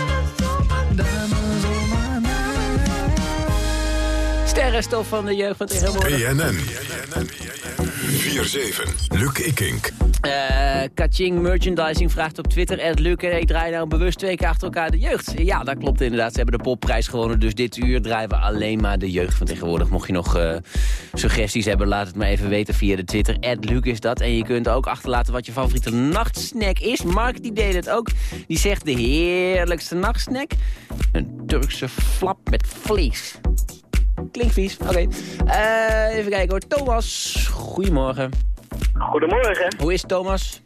Diamonds on my neck. Sterrenstof van de jeugd van tegenwoordig. BNN. 4-7. Luc Ikink. Eh Kaching Merchandising vraagt op Twitter... Ed Luc, en ik draai nou bewust twee keer achter elkaar de jeugd. Ja, dat klopt inderdaad. Ze hebben de popprijs gewonnen. Dus dit uur draaien we alleen maar de jeugd van tegenwoordig. Mocht je nog eh, suggesties hebben, laat het maar even weten via de Twitter. Ed Luc is dat. En je kunt ook achterlaten wat je favoriete nachtsnack is. Mark die deed het ook. Die zegt de heerlijkste nachtsnack. Een Turkse flap met vlees. Klinkt vies, oké. Eh, even kijken hoor. Thomas, goedemorgen. Goedemorgen. Hoe is het, Thomas?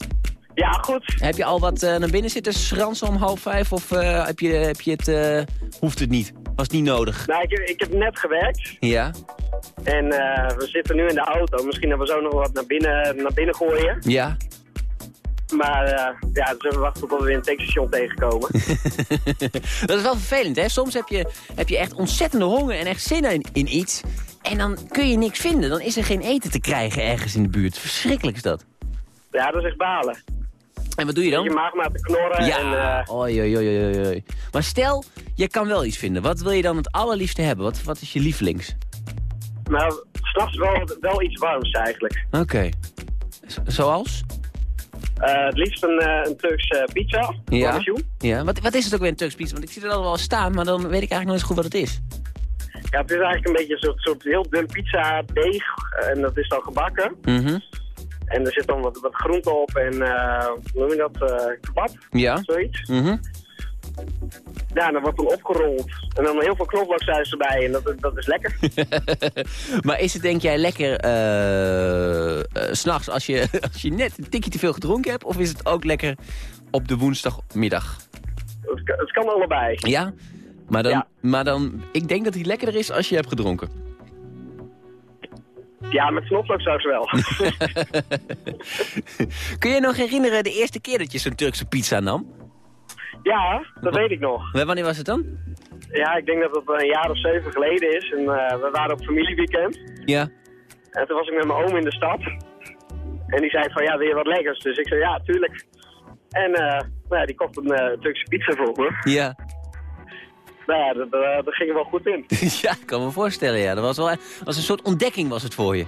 Ja, goed. Heb je al wat eh, naar binnen zitten schransen om half vijf? Of eh, heb, je, heb je het, hoeft het niet? Was het niet nodig? Nou, ik, heb- ik heb net gewerkt Ja? en we zitten nu in de auto. Misschien dat we zo nog wat naar binnen, naar binnen gooien. Ja? Maar eh, ja, dus we wachten tot we weer een tankstation tegenkomen. dat is wel vervelend, hè? Soms heb je, heb je echt ontzettende honger en echt zin in, in iets. En dan kun je niks vinden. Dan is er geen eten te krijgen ergens in de buurt. Verschrikkelijk is dat. ja, dat is echt balen. En wat doe je dan? Je maag maar te knorren Ja, en... oei, oei, oei, oei, oei. Maar stel, je kan wel iets vinden. Wat wil je dan het allerliefste hebben? Wat, wat is je lievelings? nou, s'nachts wel, wel iets warms eigenlijk. Oké. Zoals? Eh, het liefst een, eh, een Turkse pizza. Ja. barbecue. ja. Wat, wat is het ook weer een Turks pizza? Want ik zie er al wel staan, maar dan weet ik eigenlijk nooit zo goed wat het is. Ja, het is eigenlijk een beetje een soort, soort heel dun pizza deeg. En dat is dan gebakken. Mhm. En er zit dan wat, wat groente op en, eh, hoe noem je dat, eh kebab, Ja. zoiets. Mhm. Ja, dat wordt dan opgerold. En dan heel veel knoflooksaus erbij en dat, dat is lekker. maar is het denk jij lekker eh, s s'nachts als je, als je net een tikje te veel gedronken hebt? Of is het ook lekker op de woensdagmiddag? Het, kan- het kan allebei. Ja? Maar dan, maar dan, ik denk dat hij lekkerder is als je hebt gedronken. Ja, met knoflooksaus wel. Kun je je nog herinneren de eerste keer dat je zo'n Turkse pizza nam? Ja, dat weet ik nog. Wa- Wanneer was het dan? Ja, ik denk dat het een jaar of zeven geleden is. En eh, we waren op familieweekend. Ja. En toen was ik met mijn oom in de stad. En die zei van, ja, wil je wat lekkers? Dus ik zei, ja, tuurlijk. En eh, nou ja, die kocht een eh, Turkse pizza voor me. Ja. Nou ja, dat, eh, dat ging er wel goed in. ja, ik kan me voorstellen, ja. Dat was wel was een soort ontdekking was het voor je.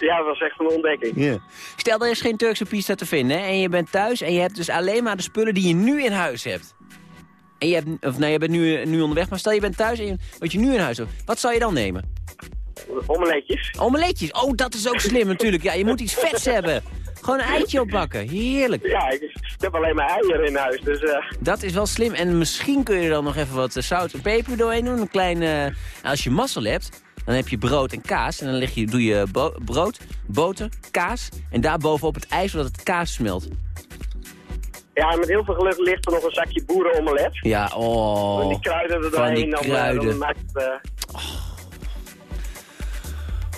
Ja, dat was echt een ontdekking. Ja. Stel, er is geen Turkse pizza te vinden hè, en je bent thuis en je hebt dus alleen maar de spullen die je nu in huis hebt. En je, hebt, of, nou, je bent nu, nu onderweg, maar stel je bent thuis en je, wat je nu in huis hebt. Wat zou je dan nemen? Omeletjes. Omeletjes. Oh, dat is ook slim natuurlijk. Ja, je moet iets vets hebben. Gewoon een eitje opbakken. Heerlijk. Ja, ik, ik heb alleen maar eieren in huis, dus... eh, Dat is wel slim. En misschien kun je er dan nog even wat eh, zout en peper doorheen doen. Een klein, eh, als je mazzel hebt, dan heb je brood en kaas. En dan leg je, doe je bo- brood, boter, kaas. En daar bovenop het ijs, zodat het kaas smelt. ja, en met heel veel geluk ligt er nog een zakje boerenomelet. Ja, oh. En die kruiden er van die doorheen, dan, eh, kruiden. dan maakt het... eh,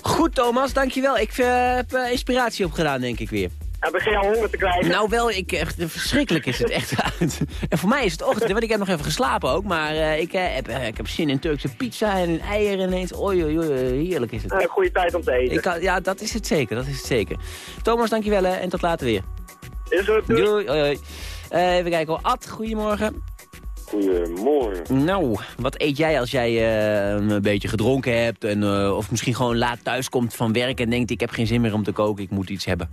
Goed, Thomas, dankjewel. Ik eh, heb eh, inspiratie opgedaan, denk ik weer. En begin je al honger te krijgen. Nou wel, ik, echt, verschrikkelijk is het echt. en voor mij is het ochtend, want ik heb nog even geslapen ook. Maar eh, ik, eh, heb, eh, ik heb zin in Turkse pizza en in eieren ineens. Oei, oei, oei, heerlijk is het. Een goede tijd om te eten. Ik kan, ja, dat is het zeker, dat is het zeker. Thomas, dankjewel hè, en tot later weer. Is het? Doei. Hoi, hoi. Eh, even kijken hoor. Ad, goedemorgen. Goedemorgen. Nou, wat eet jij als jij eh, een beetje gedronken hebt? En, eh, of misschien gewoon laat thuis komt van werk en denkt... ik heb geen zin meer om te koken, ik moet iets hebben.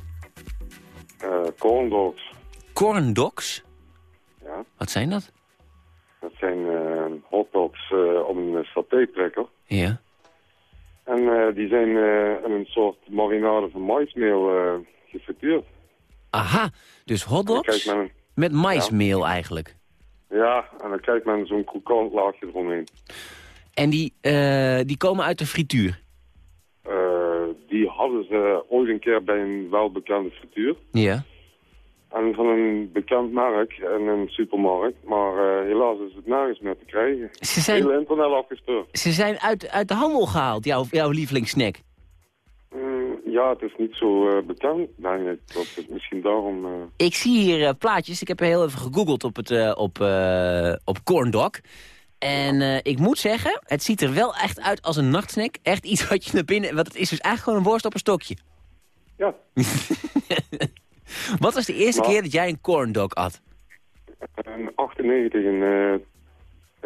Eh corn dogs. Corn dogs? Ja. Wat zijn dat? Dat zijn eh hotdogs eh op een satétrekker. Ja. En eh, die zijn in een soort marinade van maismeel gefrituurd. Aha, dus hotdogs men met maismeel eigenlijk. Ja, en dan krijgt men zo'n krokant laagje eromheen. En die, die komen uit de frituur. Die hadden ze ooit een keer bij een welbekende frituur. Ja. En van een bekend merk en een supermarkt. Maar eh, helaas is het nergens meer te krijgen. Ze zijn- Hele internet afgespeurd. Ze zijn uit, uit de handel gehaald, jouw, jouw lievelingssnack. Mm, ja, het is niet zo eh, bekend, denk ik. Dat het misschien daarom... eh, Ik zie hier plaatjes. Ik heb heel even gegoogeld op, het, op, op corn dog. En ik moet zeggen, het ziet er wel echt uit als een nachtsnack. Echt iets wat je naar binnen... Want het is dus eigenlijk gewoon een worst op een stokje. Ja. wat was de eerste Maar- keer dat jij een corn dog at? in 98 in, eh,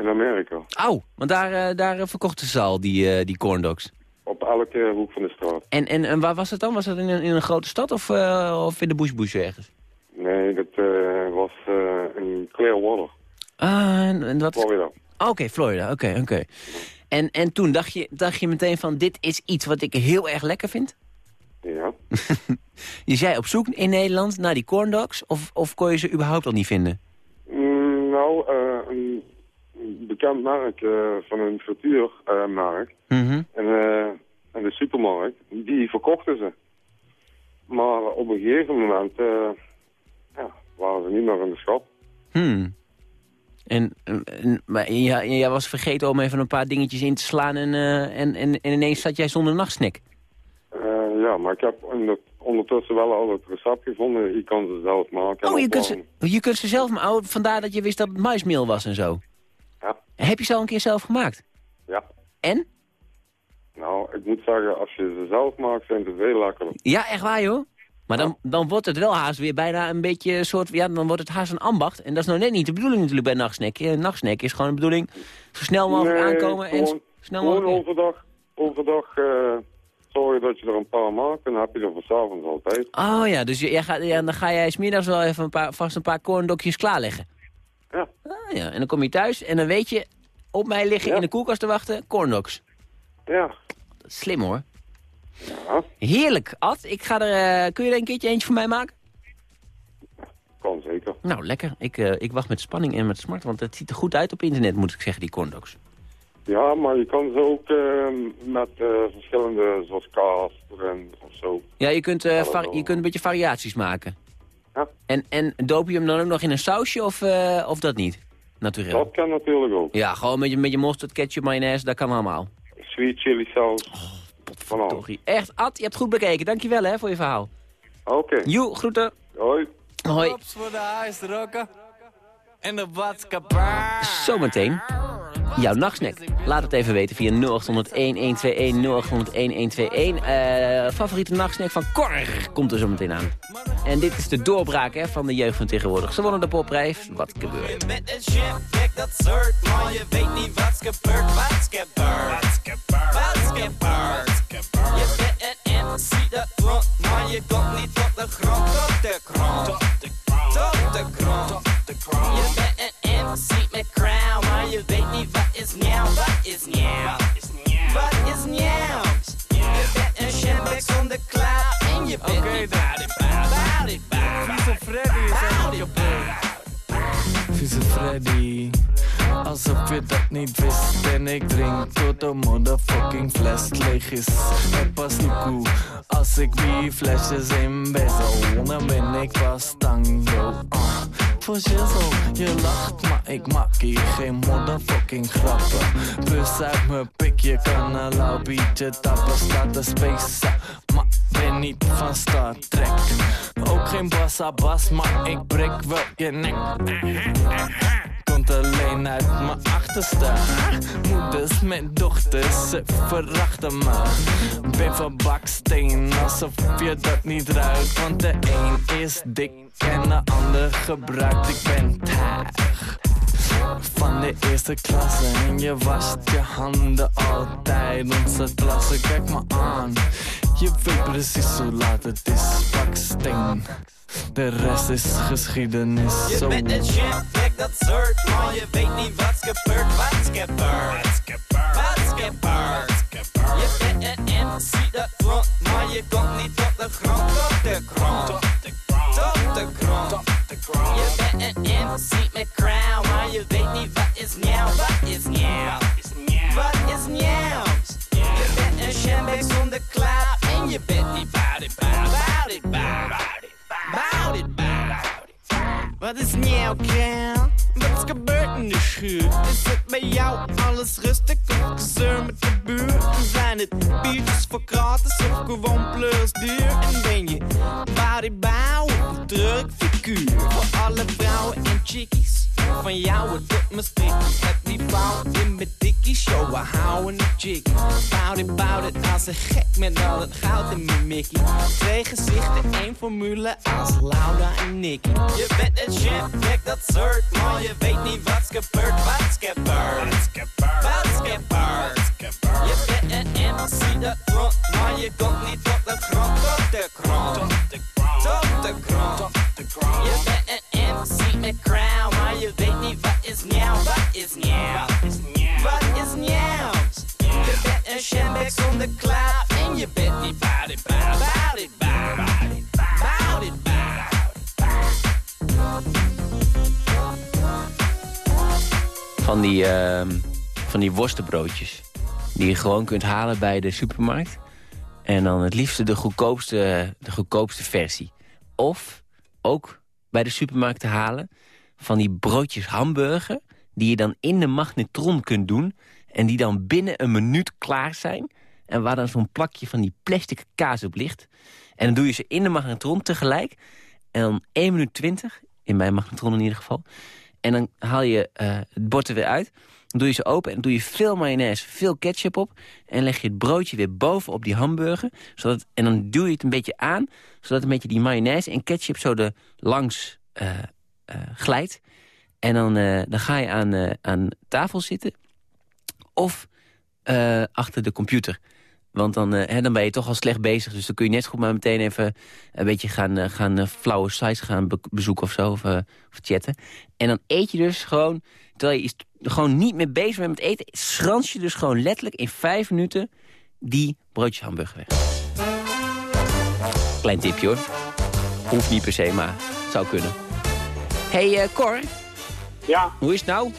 in Amerika. Auw, want daar, eh, daar eh, verkochten ze al die, eh, die corn dogs. Op elke hoek van de straat. En, en, en waar was het dan? Was dat in een, in een grote stad of, of in de bush bush ergens? Nee, dat was in Clearwater. Ah, en, en wat... Florida. Oké, Florida, oké, oké. En, en toen dacht je, dacht je meteen van, dit is iets wat ik heel erg lekker vind? Je zei op zoek in Nederland naar die corn dogs, of, of kon je ze überhaupt al niet vinden? Mm, nou, eh, een bekend merk eh, van een frituurmerk. Mhm. En, eh, en de supermarkt, die verkochten ze. Maar op een gegeven moment eh, ja, waren ze niet meer in de schap. Hmm. En, en- maar jij was vergeten om even een paar dingetjes in te slaan en, eh, en, en, en ineens zat jij zonder nachtsnack. Ja, maar ik heb onder- ondertussen wel al het recept gevonden. Je kan ze zelf maken. en Oh, je kunt, ze, je kunt ze zelf maar oh, vandaar dat je wist dat het maismeel was en zo. Ja. Heb je ze al een keer zelf gemaakt? Ja. En? Nou, ik moet zeggen, als je ze zelf maakt, zijn ze veel lekkerder. Ja, echt waar joh. Maar dan, dan wordt het wel haast weer bijna een beetje een soort... Ja, dan wordt het haast een ambacht. En dat is nou net niet de bedoeling natuurlijk bij nachtsnack. Eh, nachtsnack is gewoon de bedoeling zo snel mogelijk Nee, aankomen en gewoon- snel Gewoon mogelijk... overdag, overdag eh, zorgen dat je er een paar maakt en dan heb je er avonds altijd. Oh ja, dus jij gaat, ja, dan ga jij smiddags wel even een paar, vast een paar corndokjes klaarleggen. Ja. Ah, ja. En dan kom je thuis en dan weet je, op mij liggen in de koelkast te wachten, corndogs. Ja. Slim hoor. Ja. Heerlijk, Ad. Ik ga er, eh, kun je er een keertje eentje voor mij maken? Kan zeker. Nou, lekker. Ik, eh, ik wacht met spanning en met smart, want het ziet er goed uit op internet, moet ik zeggen, die corndogs. Ja, maar je kan ze ook eh, met eh, verschillende, zoals kaas erin of zo. Ja, je kunt, eh, je kunt een beetje variaties maken. Ja. En, en doop je hem dan ook nog in een sausje of, eh, of dat niet? Naturel. Dat kan natuurlijk ook. Ja, gewoon met je, met je mosterd, ketchup, mayonaise, dat kan allemaal. Sweet chili saus. Van alles. Toch, echt, Ad, je hebt goed bekeken. Dankjewel hè, voor je verhaal. Oké. Joe, groeten. Hoi. Hoi. Props voor de huis roken. En de badkabaar. Zometeen jouw nachtsnack. Laat het even weten via 0800-1121, 0800-1121. Eh, favoriete nachtsnack van Cor komt er zo meteen aan. En dit is de doorbraak hè, van de jeugd van tegenwoordig. Ze wonnen de popprijs. Wat gebeurt? Met een chef, kijk dat soort, maar je weet niet wat's gebeurd. Wat's gebeurd, wat's gebeurd. Je bent een MC dat maar je komt niet tot de grond, tot de grond. Tot de grond, ik drink tot de motherfucking fles leeg is. Het pas niet cool als ik die flesjes in bezel. Dan ben ik pas tango. Uh. Voor shizzle, je lacht, maar ik maak hier geen motherfucking grappen. Plus uit mijn pik, je kan een lauw biertje tappen, staat de space. Maar ben niet van Star Trek. Ook geen bassa bas, maar ik breek wel je nek. Komt alleen uit mijn achterste. Moeders met dochters, ze verachten me. Ben van baksteen, alsof je dat niet ruikt. Want de een is dik en de ander gebruikt. Ik ben taag van de eerste klasse En je wast je handen altijd Onze klasse, kijk me aan Je weet precies hoe laat het is. Baksteen De rest is geschiedenis. Je Zo. bent een shit, kijk dat soort Maar je weet niet wat's gebeurd, wat's gebeurd? Wat's gebeurd? Je bent een MC dat front Maar je komt niet op de grond, op de grond. Op de grond. Je bent een MC met crown Maar je weet niet wat is nieuw, wat is nieuw Wat is nieuw Je bent een shambek zonder klaar En je bent niet bout it, bout it, bout it Bout it, bout it Wat is nieuw, Kel? Wat is gebeurd in de schuur? Is het bij jou alles rustig of gezeur met de buurt? Zijn het biertjes voor gratis of gewoon plus duur? En ben je body bouw druk figuur? Voor alle vrouwen en chickies van jou het me Heb die vrouw in mijn show, we houden een jiggy Bout it, bout it, als een gek met al het goud in mijn mickey Twee gezichten, één formule als Laura en Nicky. Je bent een shit, kijk dat soort Maar je weet niet wat's gebeurd, wat's gebeurd? Wat's gebeurd? Je bent een MC dat front Maar je komt niet op de grond, op de grond. Op de grond. Je bent een MC met crown Maar je weet niet wat is nieuw, wat is nieuw Wat is nieuw Je bent een shambek zonder klaar En je bent niet bout it, bout bout it, bout it Van die, ehm, van die worstenbroodjes. Die je gewoon kunt halen bij de supermarkt. En dan het liefste de goedkoopste, de goedkoopste versie. Of ook bij de supermarkt te halen. Van die broodjes hamburger... die je dan in de magnetron kunt doen... en die dan binnen een minuut klaar zijn... en waar dan zo'n plakje van die plastic kaas op ligt. En dan doe je ze in de magnetron tegelijk... en dan 1 minuut 20, in mijn magnetron in ieder geval... en dan haal je eh, het bord er weer uit... Dan doe je ze open en doe je veel mayonaise, veel ketchup op... en leg je het broodje weer boven op die hamburger. Zodat, en dan duw je het een beetje aan... zodat een beetje die mayonaise en ketchup zo er langs eh, eh, glijdt. En dan, eh, dan ga je aan, aan tafel zitten. Of achter de computer. Want dan, eh, hè, dan ben je toch al slecht bezig. Dus dan kun je net goed maar meteen even een beetje gaan, eh, gaan eh, flauwe sites gaan be- bezoeken of zo. Of, of chatten. En dan eet je dus gewoon, terwijl je is- gewoon niet meer bezig bent met eten... schrans je dus gewoon letterlijk in vijf minuten die broodjes hamburger weg. Klein tipje hoor. Hoeft niet per se, maar zou kunnen. hey, eh, Cor. Ja. Hoe is het nou?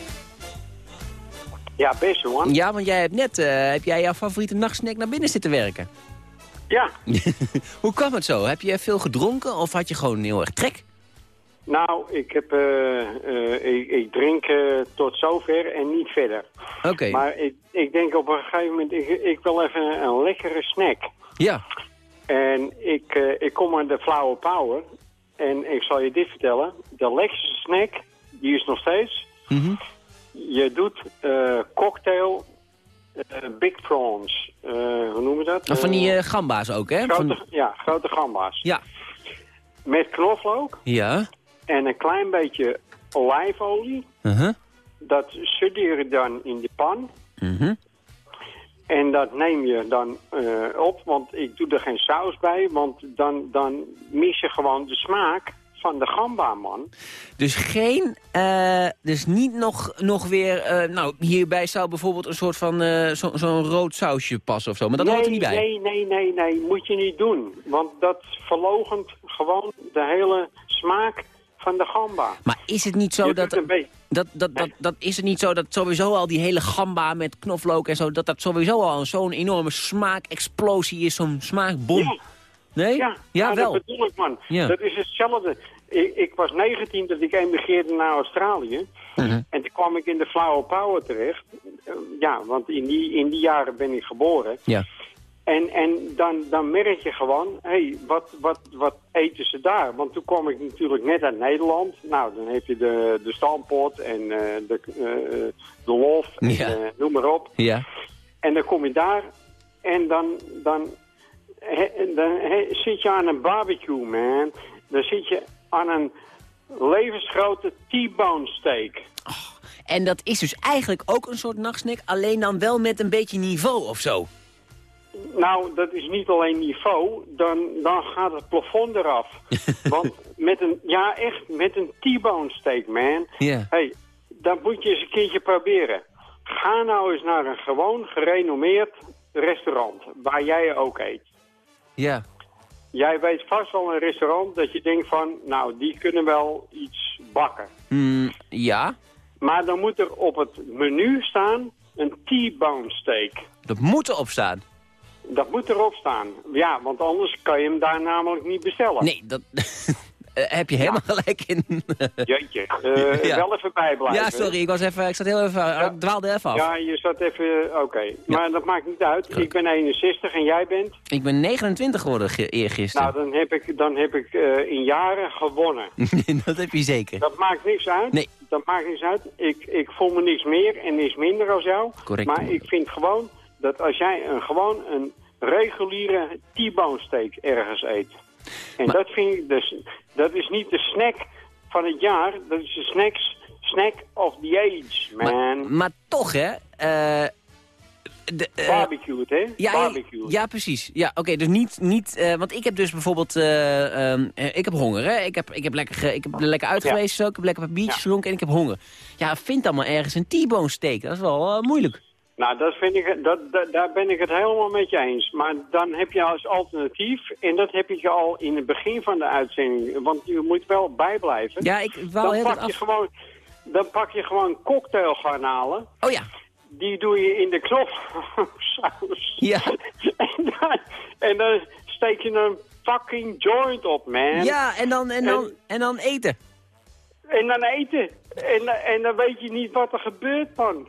Ja, best hoor. Ja, want jij hebt net eh, heb jij jouw favoriete nachtsnack naar binnen zitten werken. Ja. Hoe kwam het zo? Heb je veel gedronken of had je gewoon heel erg trek? Nou, ik, heb, eh, eh, ik, ik drink tot zover en niet verder. Oké. Maar ik, ik denk op een gegeven moment, ik, ik wil even een, een lekkere snack. Ja. En ik, ik kom aan de Flauwe Power. En ik zal je dit vertellen. De lekkerste snack, die is nog steeds. Mhm. Je doet eh, cocktail eh, Big Prawns. Eh, hoe noemen we dat? Of van die gamba's ook, hè? grote, Van... Ja, grote gamba's. Ja. Met knoflook Ja. en een klein beetje olijfolie. Uh-huh. Dat studeer je dan in de pan. Mhm. En dat neem je dan op, want ik doe er geen saus bij. Want dan, dan mis je gewoon de smaak van de gamba, man. Dus geen, eh, dus niet nog, nog weer, eh, nou hierbij zou bijvoorbeeld een soort van eh, zo- zo'n rood sausje passen of zo, maar dat nee, hoort er niet bij. Nee, nee, nee, nee, moet je niet doen. Want dat verlogent gewoon de hele smaak van de gamba. Maar is het niet zo je dat... Dat, dat, dat, dat is het niet zo dat sowieso al die hele gamba met knoflook en zo... dat dat sowieso al zo'n enorme smaakexplosie is, zo'n smaakbom. Nee? Ja, ja ja, wel. dat bedoel ik, man. Ja. Dat is hetzelfde. Ik, ik was 19 dat ik emigreerde naar Australië. Mhm. En toen kwam ik in de Flower Power terecht. Ja, want in die, in die jaren ben ik geboren. Ja. En, en dan, dan merk je gewoon, hé, hey, wat, wat, wat eten ze daar? Want toen kwam ik natuurlijk net uit Nederland. Nou, dan heb je de, de stampot en eh, de, eh, de lof, en, Ja. eh, noem maar op. Ja. En dan kom je daar en dan, dan, he- dan he- zit je aan een barbecue, man. Dan zit je aan een levensgrote T-bone steak. En dat is dus eigenlijk ook een soort nachtsnack, alleen dan wel met een beetje niveau of zo. Nou, dat is niet alleen niveau, dan, dan gaat het plafond eraf. Want met een, ja echt, met een T-bone steak, man. Ja. hey, dat moet je eens een keertje proberen. Ga nou eens naar een gewoon gerenommeerd restaurant, waar jij ook eet. Ja. Jij weet vast wel een restaurant dat je denkt van, nou, die kunnen wel iets bakken. Hmm, ja, Maar dan moet er op het menu staan een T-bone steak. dat moet erop staan. Dat moet erop staan. Ja, want anders kan je hem daar namelijk niet bestellen. Nee, dat heb je helemaal gelijk in. Jeetje, eh, Ja. wel even bijblijven. ja, sorry, ik, was even, ik zat heel even, ik dwaalde even af. Ja, je zat even, oké. Maar dat maakt niet uit. Ik ben 61 en jij bent? Ik ben 29 geworden ge- eergisteren. Nou, dan heb ik, dan heb ik eh, in jaren gewonnen. dat heb je zeker. Dat maakt niks uit. Nee. Dat maakt niks uit. Ik, ik voel me niks meer en niks minder als jou. Correct. Maar ik vind gewoon dat als jij een, gewoon een reguliere T-bone steak ergens eet. En dat vind ik dus, dat is niet de snack van het jaar. Dat is de snacks, snack of the age, man. Maar, maar toch, hè? eh, de, eh, Barbecued, hè? Ja, Barbecued. ja, precies. Ja, oké, dus niet, niet eh, want ik heb dus bijvoorbeeld, eh, ehm, eh, ik heb honger, hè. Ik heb, ik heb lekker, ik heb lekker uit Ja. geweest zo, ik heb lekker wat biertjes gedronken en ik heb honger. Ja, vind dan maar ergens een T-bone steak, dat is wel moeilijk. Nou, dat vind ik, dat, dat, daar ben ik het helemaal met je eens. Maar dan heb je als alternatief, en dat heb ik je al in het begin van de uitzending, want je moet wel bijblijven. Ja, ik wou dan heel pak je af. gewoon, Dan pak je gewoon cocktailgarnalen. Oh ja. Die doe je in de knofsaus. Ja. en, dan, en dan steek je een fucking joint op, man. Ja, en dan, en dan, en dan eten. En dan eten. En, en dan weet je niet wat er gebeurt, man.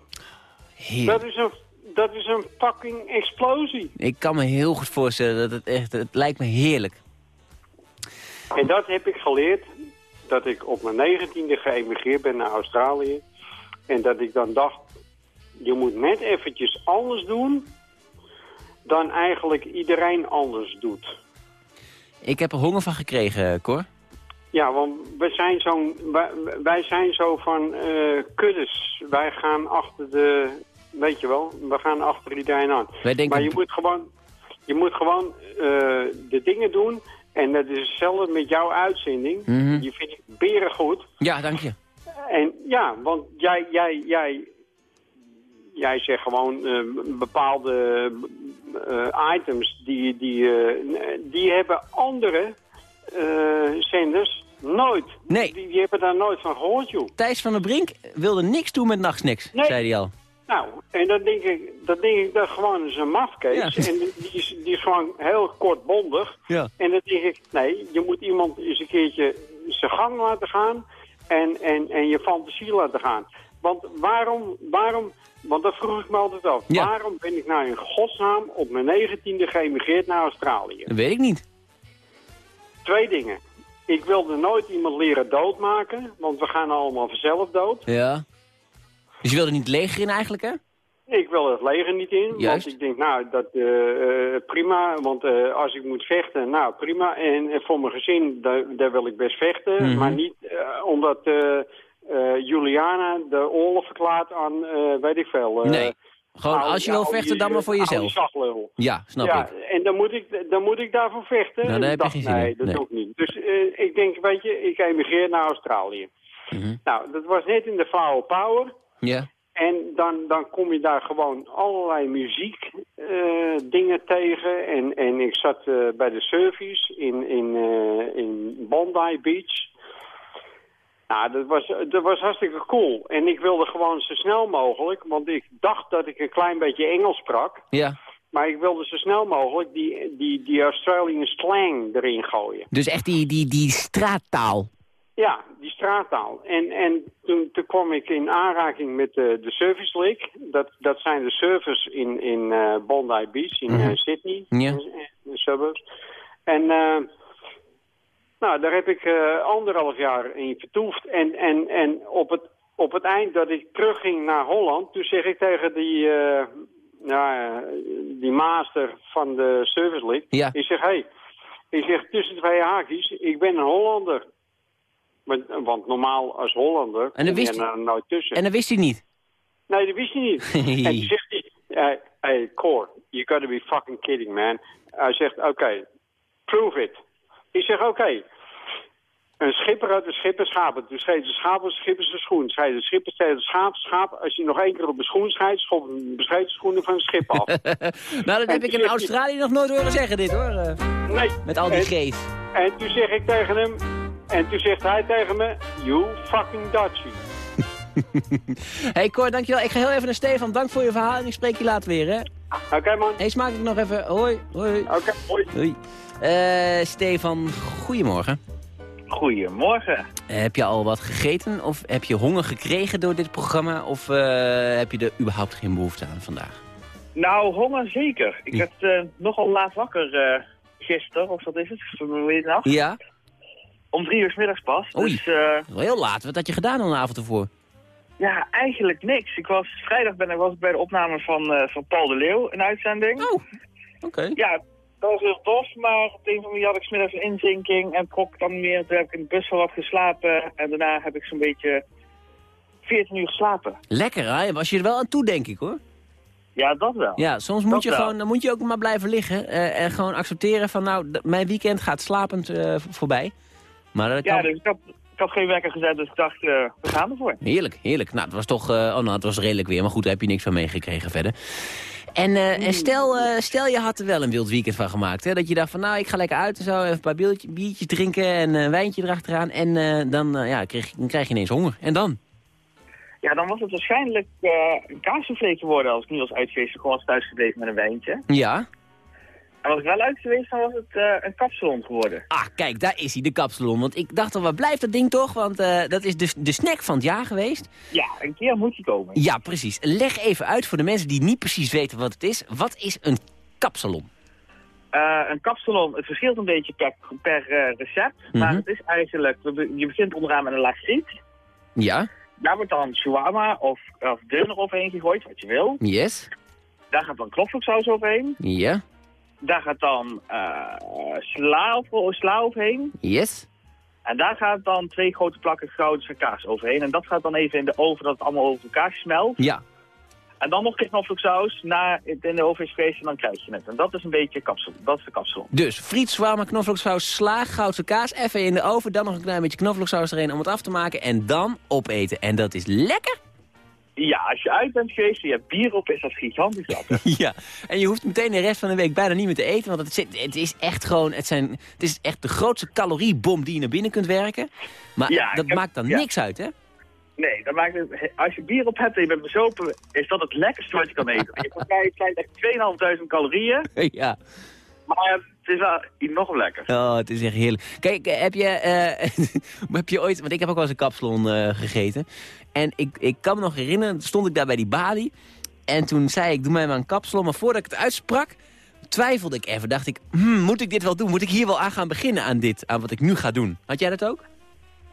Dat is, een, dat is een fucking explosie. Ik kan me heel goed voorstellen dat het echt, het lijkt me heerlijk. En dat heb ik geleerd. Dat ik op mijn negentiende geëmigreerd ben naar Australië. En dat ik dan dacht, je moet net eventjes anders doen dan eigenlijk iedereen anders doet. Ik heb er honger van gekregen, Cor. Ja, want we zijn wij, wij zijn zo van eh, kuddes. Wij gaan achter de, weet je wel, we gaan achter iedereen aan. Maar je moet gewoon, je moet gewoon eh, de dingen doen. En dat is hetzelfde met jouw uitzending. Die vind ik beren goed. Ja, dank je. En ja, want jij, jij, jij, jij zegt gewoon eh, bepaalde eh, items die, die, die hebben andere zenders nooit. Nee. Die, die hebben daar nooit van gehoord, joh. Thijs van der Brink wilde niks doen met nachtsnacks, Nee. zei hij al. Nou, en dan denk ik, dat denk ik dat gewoon is een mafkees. Ja. En die is, die is gewoon heel kortbondig. Ja. En dan denk ik, nee, je moet iemand eens een keertje zijn gang laten gaan en, en, en je fantasie laten gaan. Want waarom, waarom, want dat vroeg ik me altijd af. Ja. Waarom ben ik nou in godsnaam op mijn negentiende geëmigreerd naar Australië? Dat weet ik niet. Twee dingen. Ik wilde nooit iemand leren doodmaken, want we gaan allemaal vanzelf dood. Ja. Dus je wilde niet leger in eigenlijk, hè? Ik wil het leger niet in, Juist. want ik denk, nou, dat eh, eh, prima, want eh, als ik moet vechten, nou, prima. En, en voor mijn gezin, daar, daar wil ik best vechten, Mhm. maar niet omdat Juliana de oorlog verklaart aan, weet ik veel. Nee. Gewoon, als je wil vechten, dan maar voor jezelf. Ja, snap ja, ik. en dan moet ik, dan moet ik daarvoor vechten. Nou, daar heb je geen zin nee, dat Nee. ik niet. Dus ik denk, weet je, ik emigreer naar Australië. Mhm. Nou, dat was net in de Flower Power. Ja. En dan, dan kom je daar gewoon allerlei muziek eh, dingen tegen. En, en ik zat eh, bij de service in, in, eh, in Bondi Beach. Nou, dat was, dat was hartstikke cool. En ik wilde gewoon zo snel mogelijk, want ik dacht dat ik een klein beetje Engels sprak. Ja. Maar ik wilde zo snel mogelijk die, die, die Australian slang erin gooien. Dus echt die, die, die straattaal. Ja, die straattaal. En, en toen, toen kwam ik in aanraking met de, de Service League. Dat, dat zijn de servers in, in eh, Bondi Beach, in Mhm. eh, Sydney, Ja. de suburbs. En eh, nou, daar heb ik eh, anderhalf jaar in vertoefd. En, en, en op, het, op het eind dat ik terugging naar Holland, toen zeg ik tegen die, eh, nou, eh, die master van de Service League. Ja. Ik zeg, hé, hey, ik zeg tussen twee haakjes, ik ben een Hollander. Want, want normaal als Hollander En dan wist hij- er nooit tussen. En dat wist hij niet. Nee, dat wist hij niet. en toen zegt hij, hey, hey, Cor, you gotta be fucking kidding, man. Hij zegt, oké, prove it. Ik zeg, oké. Een schipper uit de schipper schapen. Toen schreef de schaap de schipper zijn schoen. Zei de schipper tegen de schaap, schaap, als je nog één keer op de schoen scheidt, schop de schoenen van het schip af. nou, dat heb ik in Australië nog nooit horen zeggen, dit hoor. eh. Nee. Met al die En- geest. En toen zeg ik tegen hem, en toen zegt hij tegen me, you fucking Dutchie. hey Cor, dankjewel. Ik ga heel even naar Stefan. Dank voor je verhaal en ik spreek je later weer, hè? Oké, man. Hey, smaak ik nog even. Hoi, hoi. Oké, hoi. Hoi. Eh, Stefan, goedemorgen. Goedemorgen. Heb je al wat gegeten of heb je honger gekregen door dit programma? Of eh, heb je er überhaupt geen behoefte aan vandaag? Nou, honger zeker. Ik werd eh, nogal laat wakker eh gisteren, of wat is het? Vanmiddag. Ja? Om drie uur 's middags pas. Oei. Dus eh, Wel heel laat. Wat had je gedaan dan de avond ervoor? ja, eigenlijk niks. Ik was, vrijdag ben ik, was ik bij de opname van, eh, van Paul de Leeuw, een uitzending. Oh, oké. Ja, dat was heel tof, maar op een of andere manier had ik 's middags een inzinking en trok dan meer. Toen heb ik in de bus wel wat geslapen en daarna heb ik zo'n beetje 14 uur geslapen. Lekker, hè? Was je er wel aan toe, denk ik, hoor. Ja, dat wel. Ja, soms Dat moet je, wel. gewoon, dan moet je ook maar blijven liggen. eh, en gewoon accepteren van, nou, mijn weekend gaat slapend voorbij. Maar dat Ja, dus ik had, ik had geen wekker gezet, dus ik dacht, eh, we gaan ervoor. Heerlijk, heerlijk. Nou, het was toch... eh, oh, nou, het was redelijk weer, maar goed, daar heb je niks van meegekregen verder. En, eh, en stel, eh, stel, je had er wel een wild weekend van gemaakt. Hè? Dat je dacht van, nou, ik ga lekker uit en zo. Even een paar biertjes, biertjes drinken en een wijntje erachteraan. En eh, dan, eh, ja, kreeg, dan krijg je ineens honger. En dan? Ja, dan was het waarschijnlijk eh een kaasvlees geworden als ik niet was uitgeweest. Gewoon was thuis gebleven met een wijntje. Ja? En was ik wel uit geweest, dan was het eh, een kapsalon geworden. Ah, kijk, daar is hij, de kapsalon. Want ik dacht al, waar blijft dat ding toch? Want eh, dat is de, de snack van het jaar geweest. Ja, een keer moet je komen. Ja, precies. Leg even uit voor de mensen die niet precies weten wat het is. Wat is een kapsalon? Eh, een kapsalon, het verschilt een beetje per, per recept. Maar Mhm. het is eigenlijk, je begint onderaan met een laag friet. Ja? Daar wordt dan shawarma of, of deuner overheen gegooid, wat je wil. Yes? Daar gaat dan knoflooksaus overheen. Ja? Daar gaat dan eh sla, overheen. Yes? En daar gaat dan twee grote plakken gouden kaas overheen. En dat gaat dan even in de oven, dat het allemaal over elkaar smelt. Ja. En dan nog knoflooksaus, na het in de oven is geweest en dan krijg je het. En dat is een beetje kapsel, dat is de kapsel. Dus friet, zwaar knoflooksaus, sla, goudse kaas, even in de oven. Dan nog een klein beetje knoflooksaus erin om het af te maken. En dan opeten. En dat is lekker. Ja, als je uit bent geweest en je hebt bier op, is dat gigantisch lekker. Ja, en je hoeft meteen de rest van de week bijna niet meer te eten. Want het, zit, het is echt gewoon, het, zijn, het is echt de grootste caloriebom die je naar binnen kunt werken. Maar Ja, dat ik heb- maakt dan ja. niks uit, hè? Nee, dat maakt het, als je bier op hebt en je bent bezopen, is dat het lekkerste wat je kan eten. Volgens mij zijn echt 2.500 calorieën, ja. Maar het is wel enorm lekker. Oh, het is echt heerlijk. Kijk, eh, heb je, eh, heb je ooit... Want ik heb ook wel eens een kapsalon eh, gegeten. En ik, ik kan me nog herinneren, stond ik daar bij die balie. En toen zei ik, doe mij maar een kapsalon. Maar voordat ik het uitsprak, twijfelde ik even. Dacht ik, hmm, moet ik dit wel doen? Moet ik hier wel aan gaan beginnen aan dit? Aan wat ik nu ga doen? Had jij dat ook?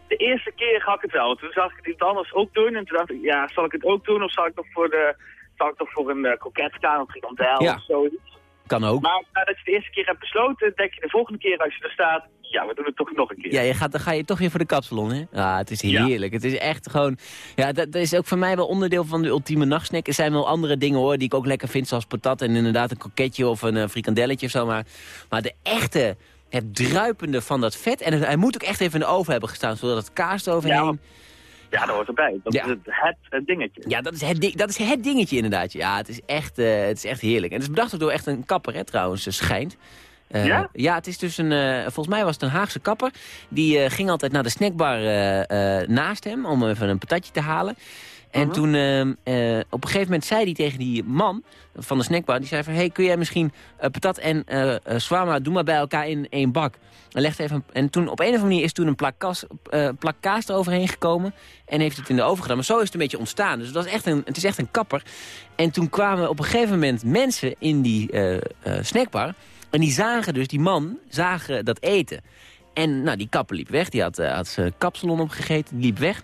De eerste keer had ik het wel, toen zag ik het anders ook doen. En toen dacht ik, ja, zal ik het ook doen of zal ik nog voor, de, zal ik nog voor een uh, gaan of frikandel Ja. of zoiets. Kan ook. Maar nadat je de eerste keer hebt besloten, denk je de volgende keer als je er staat, ja, we doen het toch nog een keer. Ja, je gaat, dan ga je toch weer voor de kapsalon, hè? Ja, het is heerlijk. Het is echt gewoon... Ja, dat, dat is ook voor mij wel onderdeel van de ultieme nachtsnack. Er zijn wel andere dingen, hoor, die ik ook lekker vind, zoals patat en inderdaad een kroketje of een eh, frikandelletje of zo. Maar, maar de echte, het druipende van dat vet... En het- hij moet ook echt even in de oven hebben gestaan, zodat het kaast overheen... Ja, dat hoort erbij. Dat Ja. is het, het, het dingetje. Ja, dat is, het dat is het dingetje inderdaad. Ja, het is echt, eh, het is echt heerlijk. En het is bedacht ook door echt een kapper, hè, trouwens, eh, schijnt. Eh, Ja? Ja, het is dus een, volgens mij was het een Haagse kapper. Die ging altijd naar de snackbar naast hem om even een patatje te halen. En Mhm. toen, ehm, eh, op een gegeven moment zei hij tegen die man van de snackbar... die zei van, hey, kun jij misschien eh, patat en eh eh, shawarma, doe maar bij elkaar in één bak. En, legde even, en toen op een of andere manier is toen een plak, kas, plak kaas eroverheen gekomen... en heeft het in de oven gedaan. Maar zo is het een beetje ontstaan. Dus het, was echt een, het is echt een kapper. En toen kwamen op een gegeven moment mensen in die snackbar... en die zagen dus, die man, zagen dat eten. En nou, die kapper liep weg. Die had, had zijn kapsalon opgegeten, die liep weg.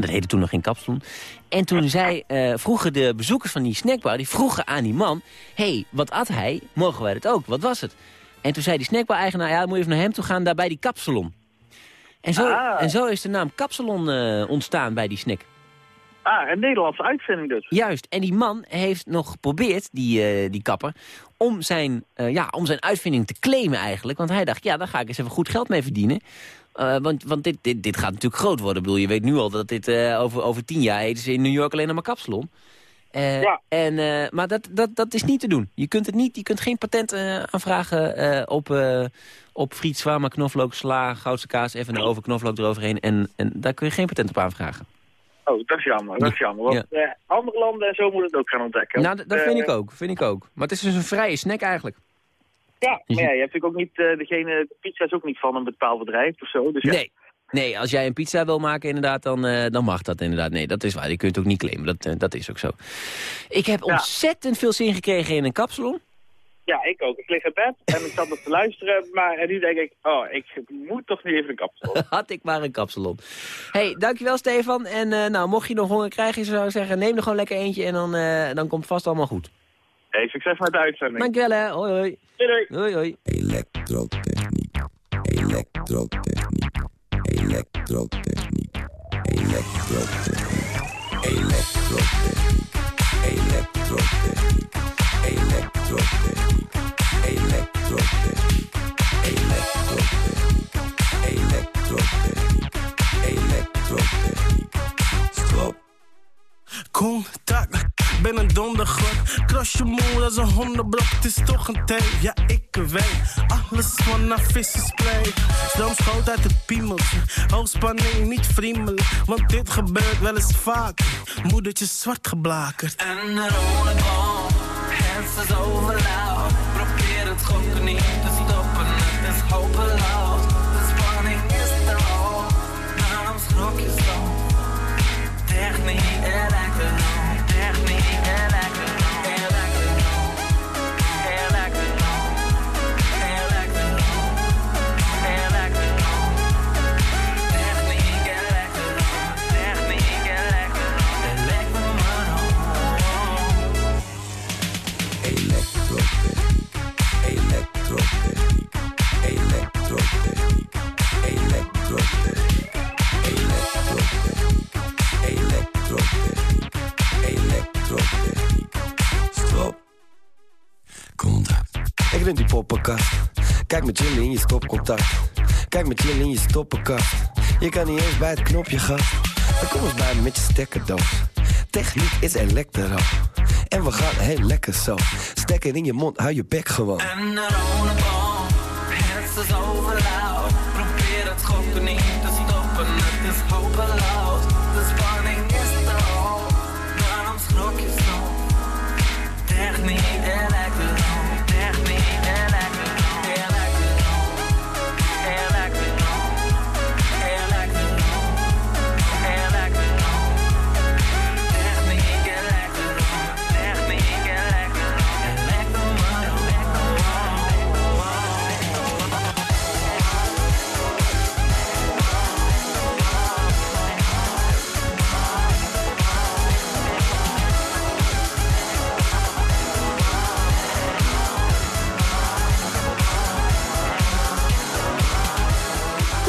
Dat heette toen nog geen kapsalon. En toen zei, eh, vroegen de bezoekers van die snackbar, die vroegen aan die man... hé, hey, wat at hij? Mogen wij dat ook? Wat was het? En toen zei die snackbar-eigenaar, ja, moet je even naar hem toe gaan, daar bij die kapsalon. En zo, Ah. en zo is de naam kapsalon eh, ontstaan bij die snack. Ah, een Nederlandse uitvinding dus. Juist, en die man heeft nog geprobeerd, die, eh, die kapper... Om zijn, ja, om zijn uitvinding te claimen eigenlijk. Want hij dacht, ja, daar ga ik eens even goed geld mee verdienen. Eh, want want dit, dit, dit gaat natuurlijk groot worden. Ik bedoel, je weet nu al dat dit eh, over, over tien jaar eten ze in New York alleen nog maar kapsalon. Eh, en, eh, maar dat, dat, dat is niet te doen. Je kunt, het niet, je kunt geen patent aanvragen op, op friet, zwaar, knoflook, sla, goudse kaas, even een oven, knoflook eroverheen. En, en daar kun je geen patent op aanvragen. Oh, dat is jammer, dat is jammer. Want andere landen en zo moeten het ook gaan ontdekken. Nou, dat vind ik ook, vind ik ook. Maar het is dus een vrije snack eigenlijk. Ja, maar ja, je hebt natuurlijk ook niet, eh, degene, de pizza is ook niet van een bepaald bedrijf of zo. Dus ja. Nee. Nee, als jij een pizza wil maken inderdaad, dan, eh, dan mag dat inderdaad. Nee, dat is waar. Je kunt het ook niet claimen. Dat, eh, dat is ook zo. Ik heb ontzettend veel zin gekregen in een kapsalon. Ja, ik ook. Ik lig in bed en ik zat nog te luisteren, maar en nu denk ik, oh, ik moet toch nu even een kapsel. Had ik maar een kapsalon. hey, dankjewel Stefan. En nou, mocht je nog honger krijgen, zou ik zeggen, neem er gewoon lekker eentje en dan, dan komt het vast allemaal goed. Hey, succes met de uitzending. Dankjewel hè. Hoi hoi. Doei Hoi hoi. Elektrotechniek, elektrotechniek, elektrotechniek, elektrotechniek, elektrotechniek, elektrotechniek, elektrotechniek, elektrotechniek, elektrotechniek, elektrotechniek, elektrotechniek. Stop. Contact, ben een dondergod. Cross je moe als een hondenblok, het is toch een thee. Ja, ik weet, alles vanaf vissenspray. Stroomschoot uit het piemeltje, hoogspanning niet vriendelijk. Want dit gebeurt wel eens vaak. Moedertje zwart geblakerd. En de rode bal, het is. Ik ben die poppenkast. Kijk met chillen in je stopcontact. Kijk met chillen in je stoppenkast. Je kan niet eens bij het knopje gast. Dan kom eens bij me met je stekkerdoos. Techniek is elektro. En we gaan heel lekker zo. Stekker in je mond, hou je bek gewoon.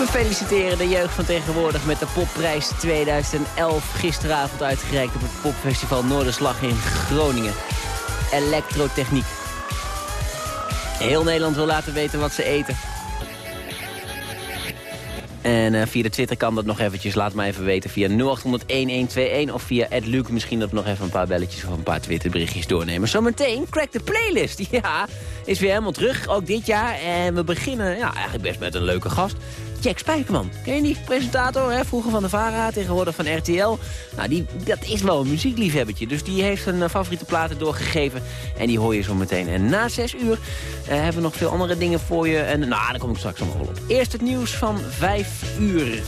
Feliciteren de jeugd van tegenwoordig met de popprijs 2011. Gisteravond uitgereikt op het popfestival Noorderslag in Groningen. Elektrotechniek. Heel Nederland wil laten weten wat ze eten. En eh, via de Twitter kan dat nog eventjes. Laat me even weten via 0800-1121 of via Luke. Misschien dat nog even een paar belletjes of een paar Twitterberichtjes doornemen. Zometeen Crack the Playlist. Ja, is weer helemaal terug, ook dit jaar. En we beginnen ja, eigenlijk best met een leuke gast. Jack Spijkerman. Ken je die presentator? Hè? Vroeger van de VARA, tegenwoordig van RTL. Nou, die, dat is wel een muziekliefhebbertje. Dus die heeft zijn eh, favoriete platen doorgegeven. En die hoor je zo meteen. En na zes uur eh, hebben we nog veel andere dingen voor je. En nou, daar kom ik straks allemaal wel op. Eerst het nieuws van vijf uur.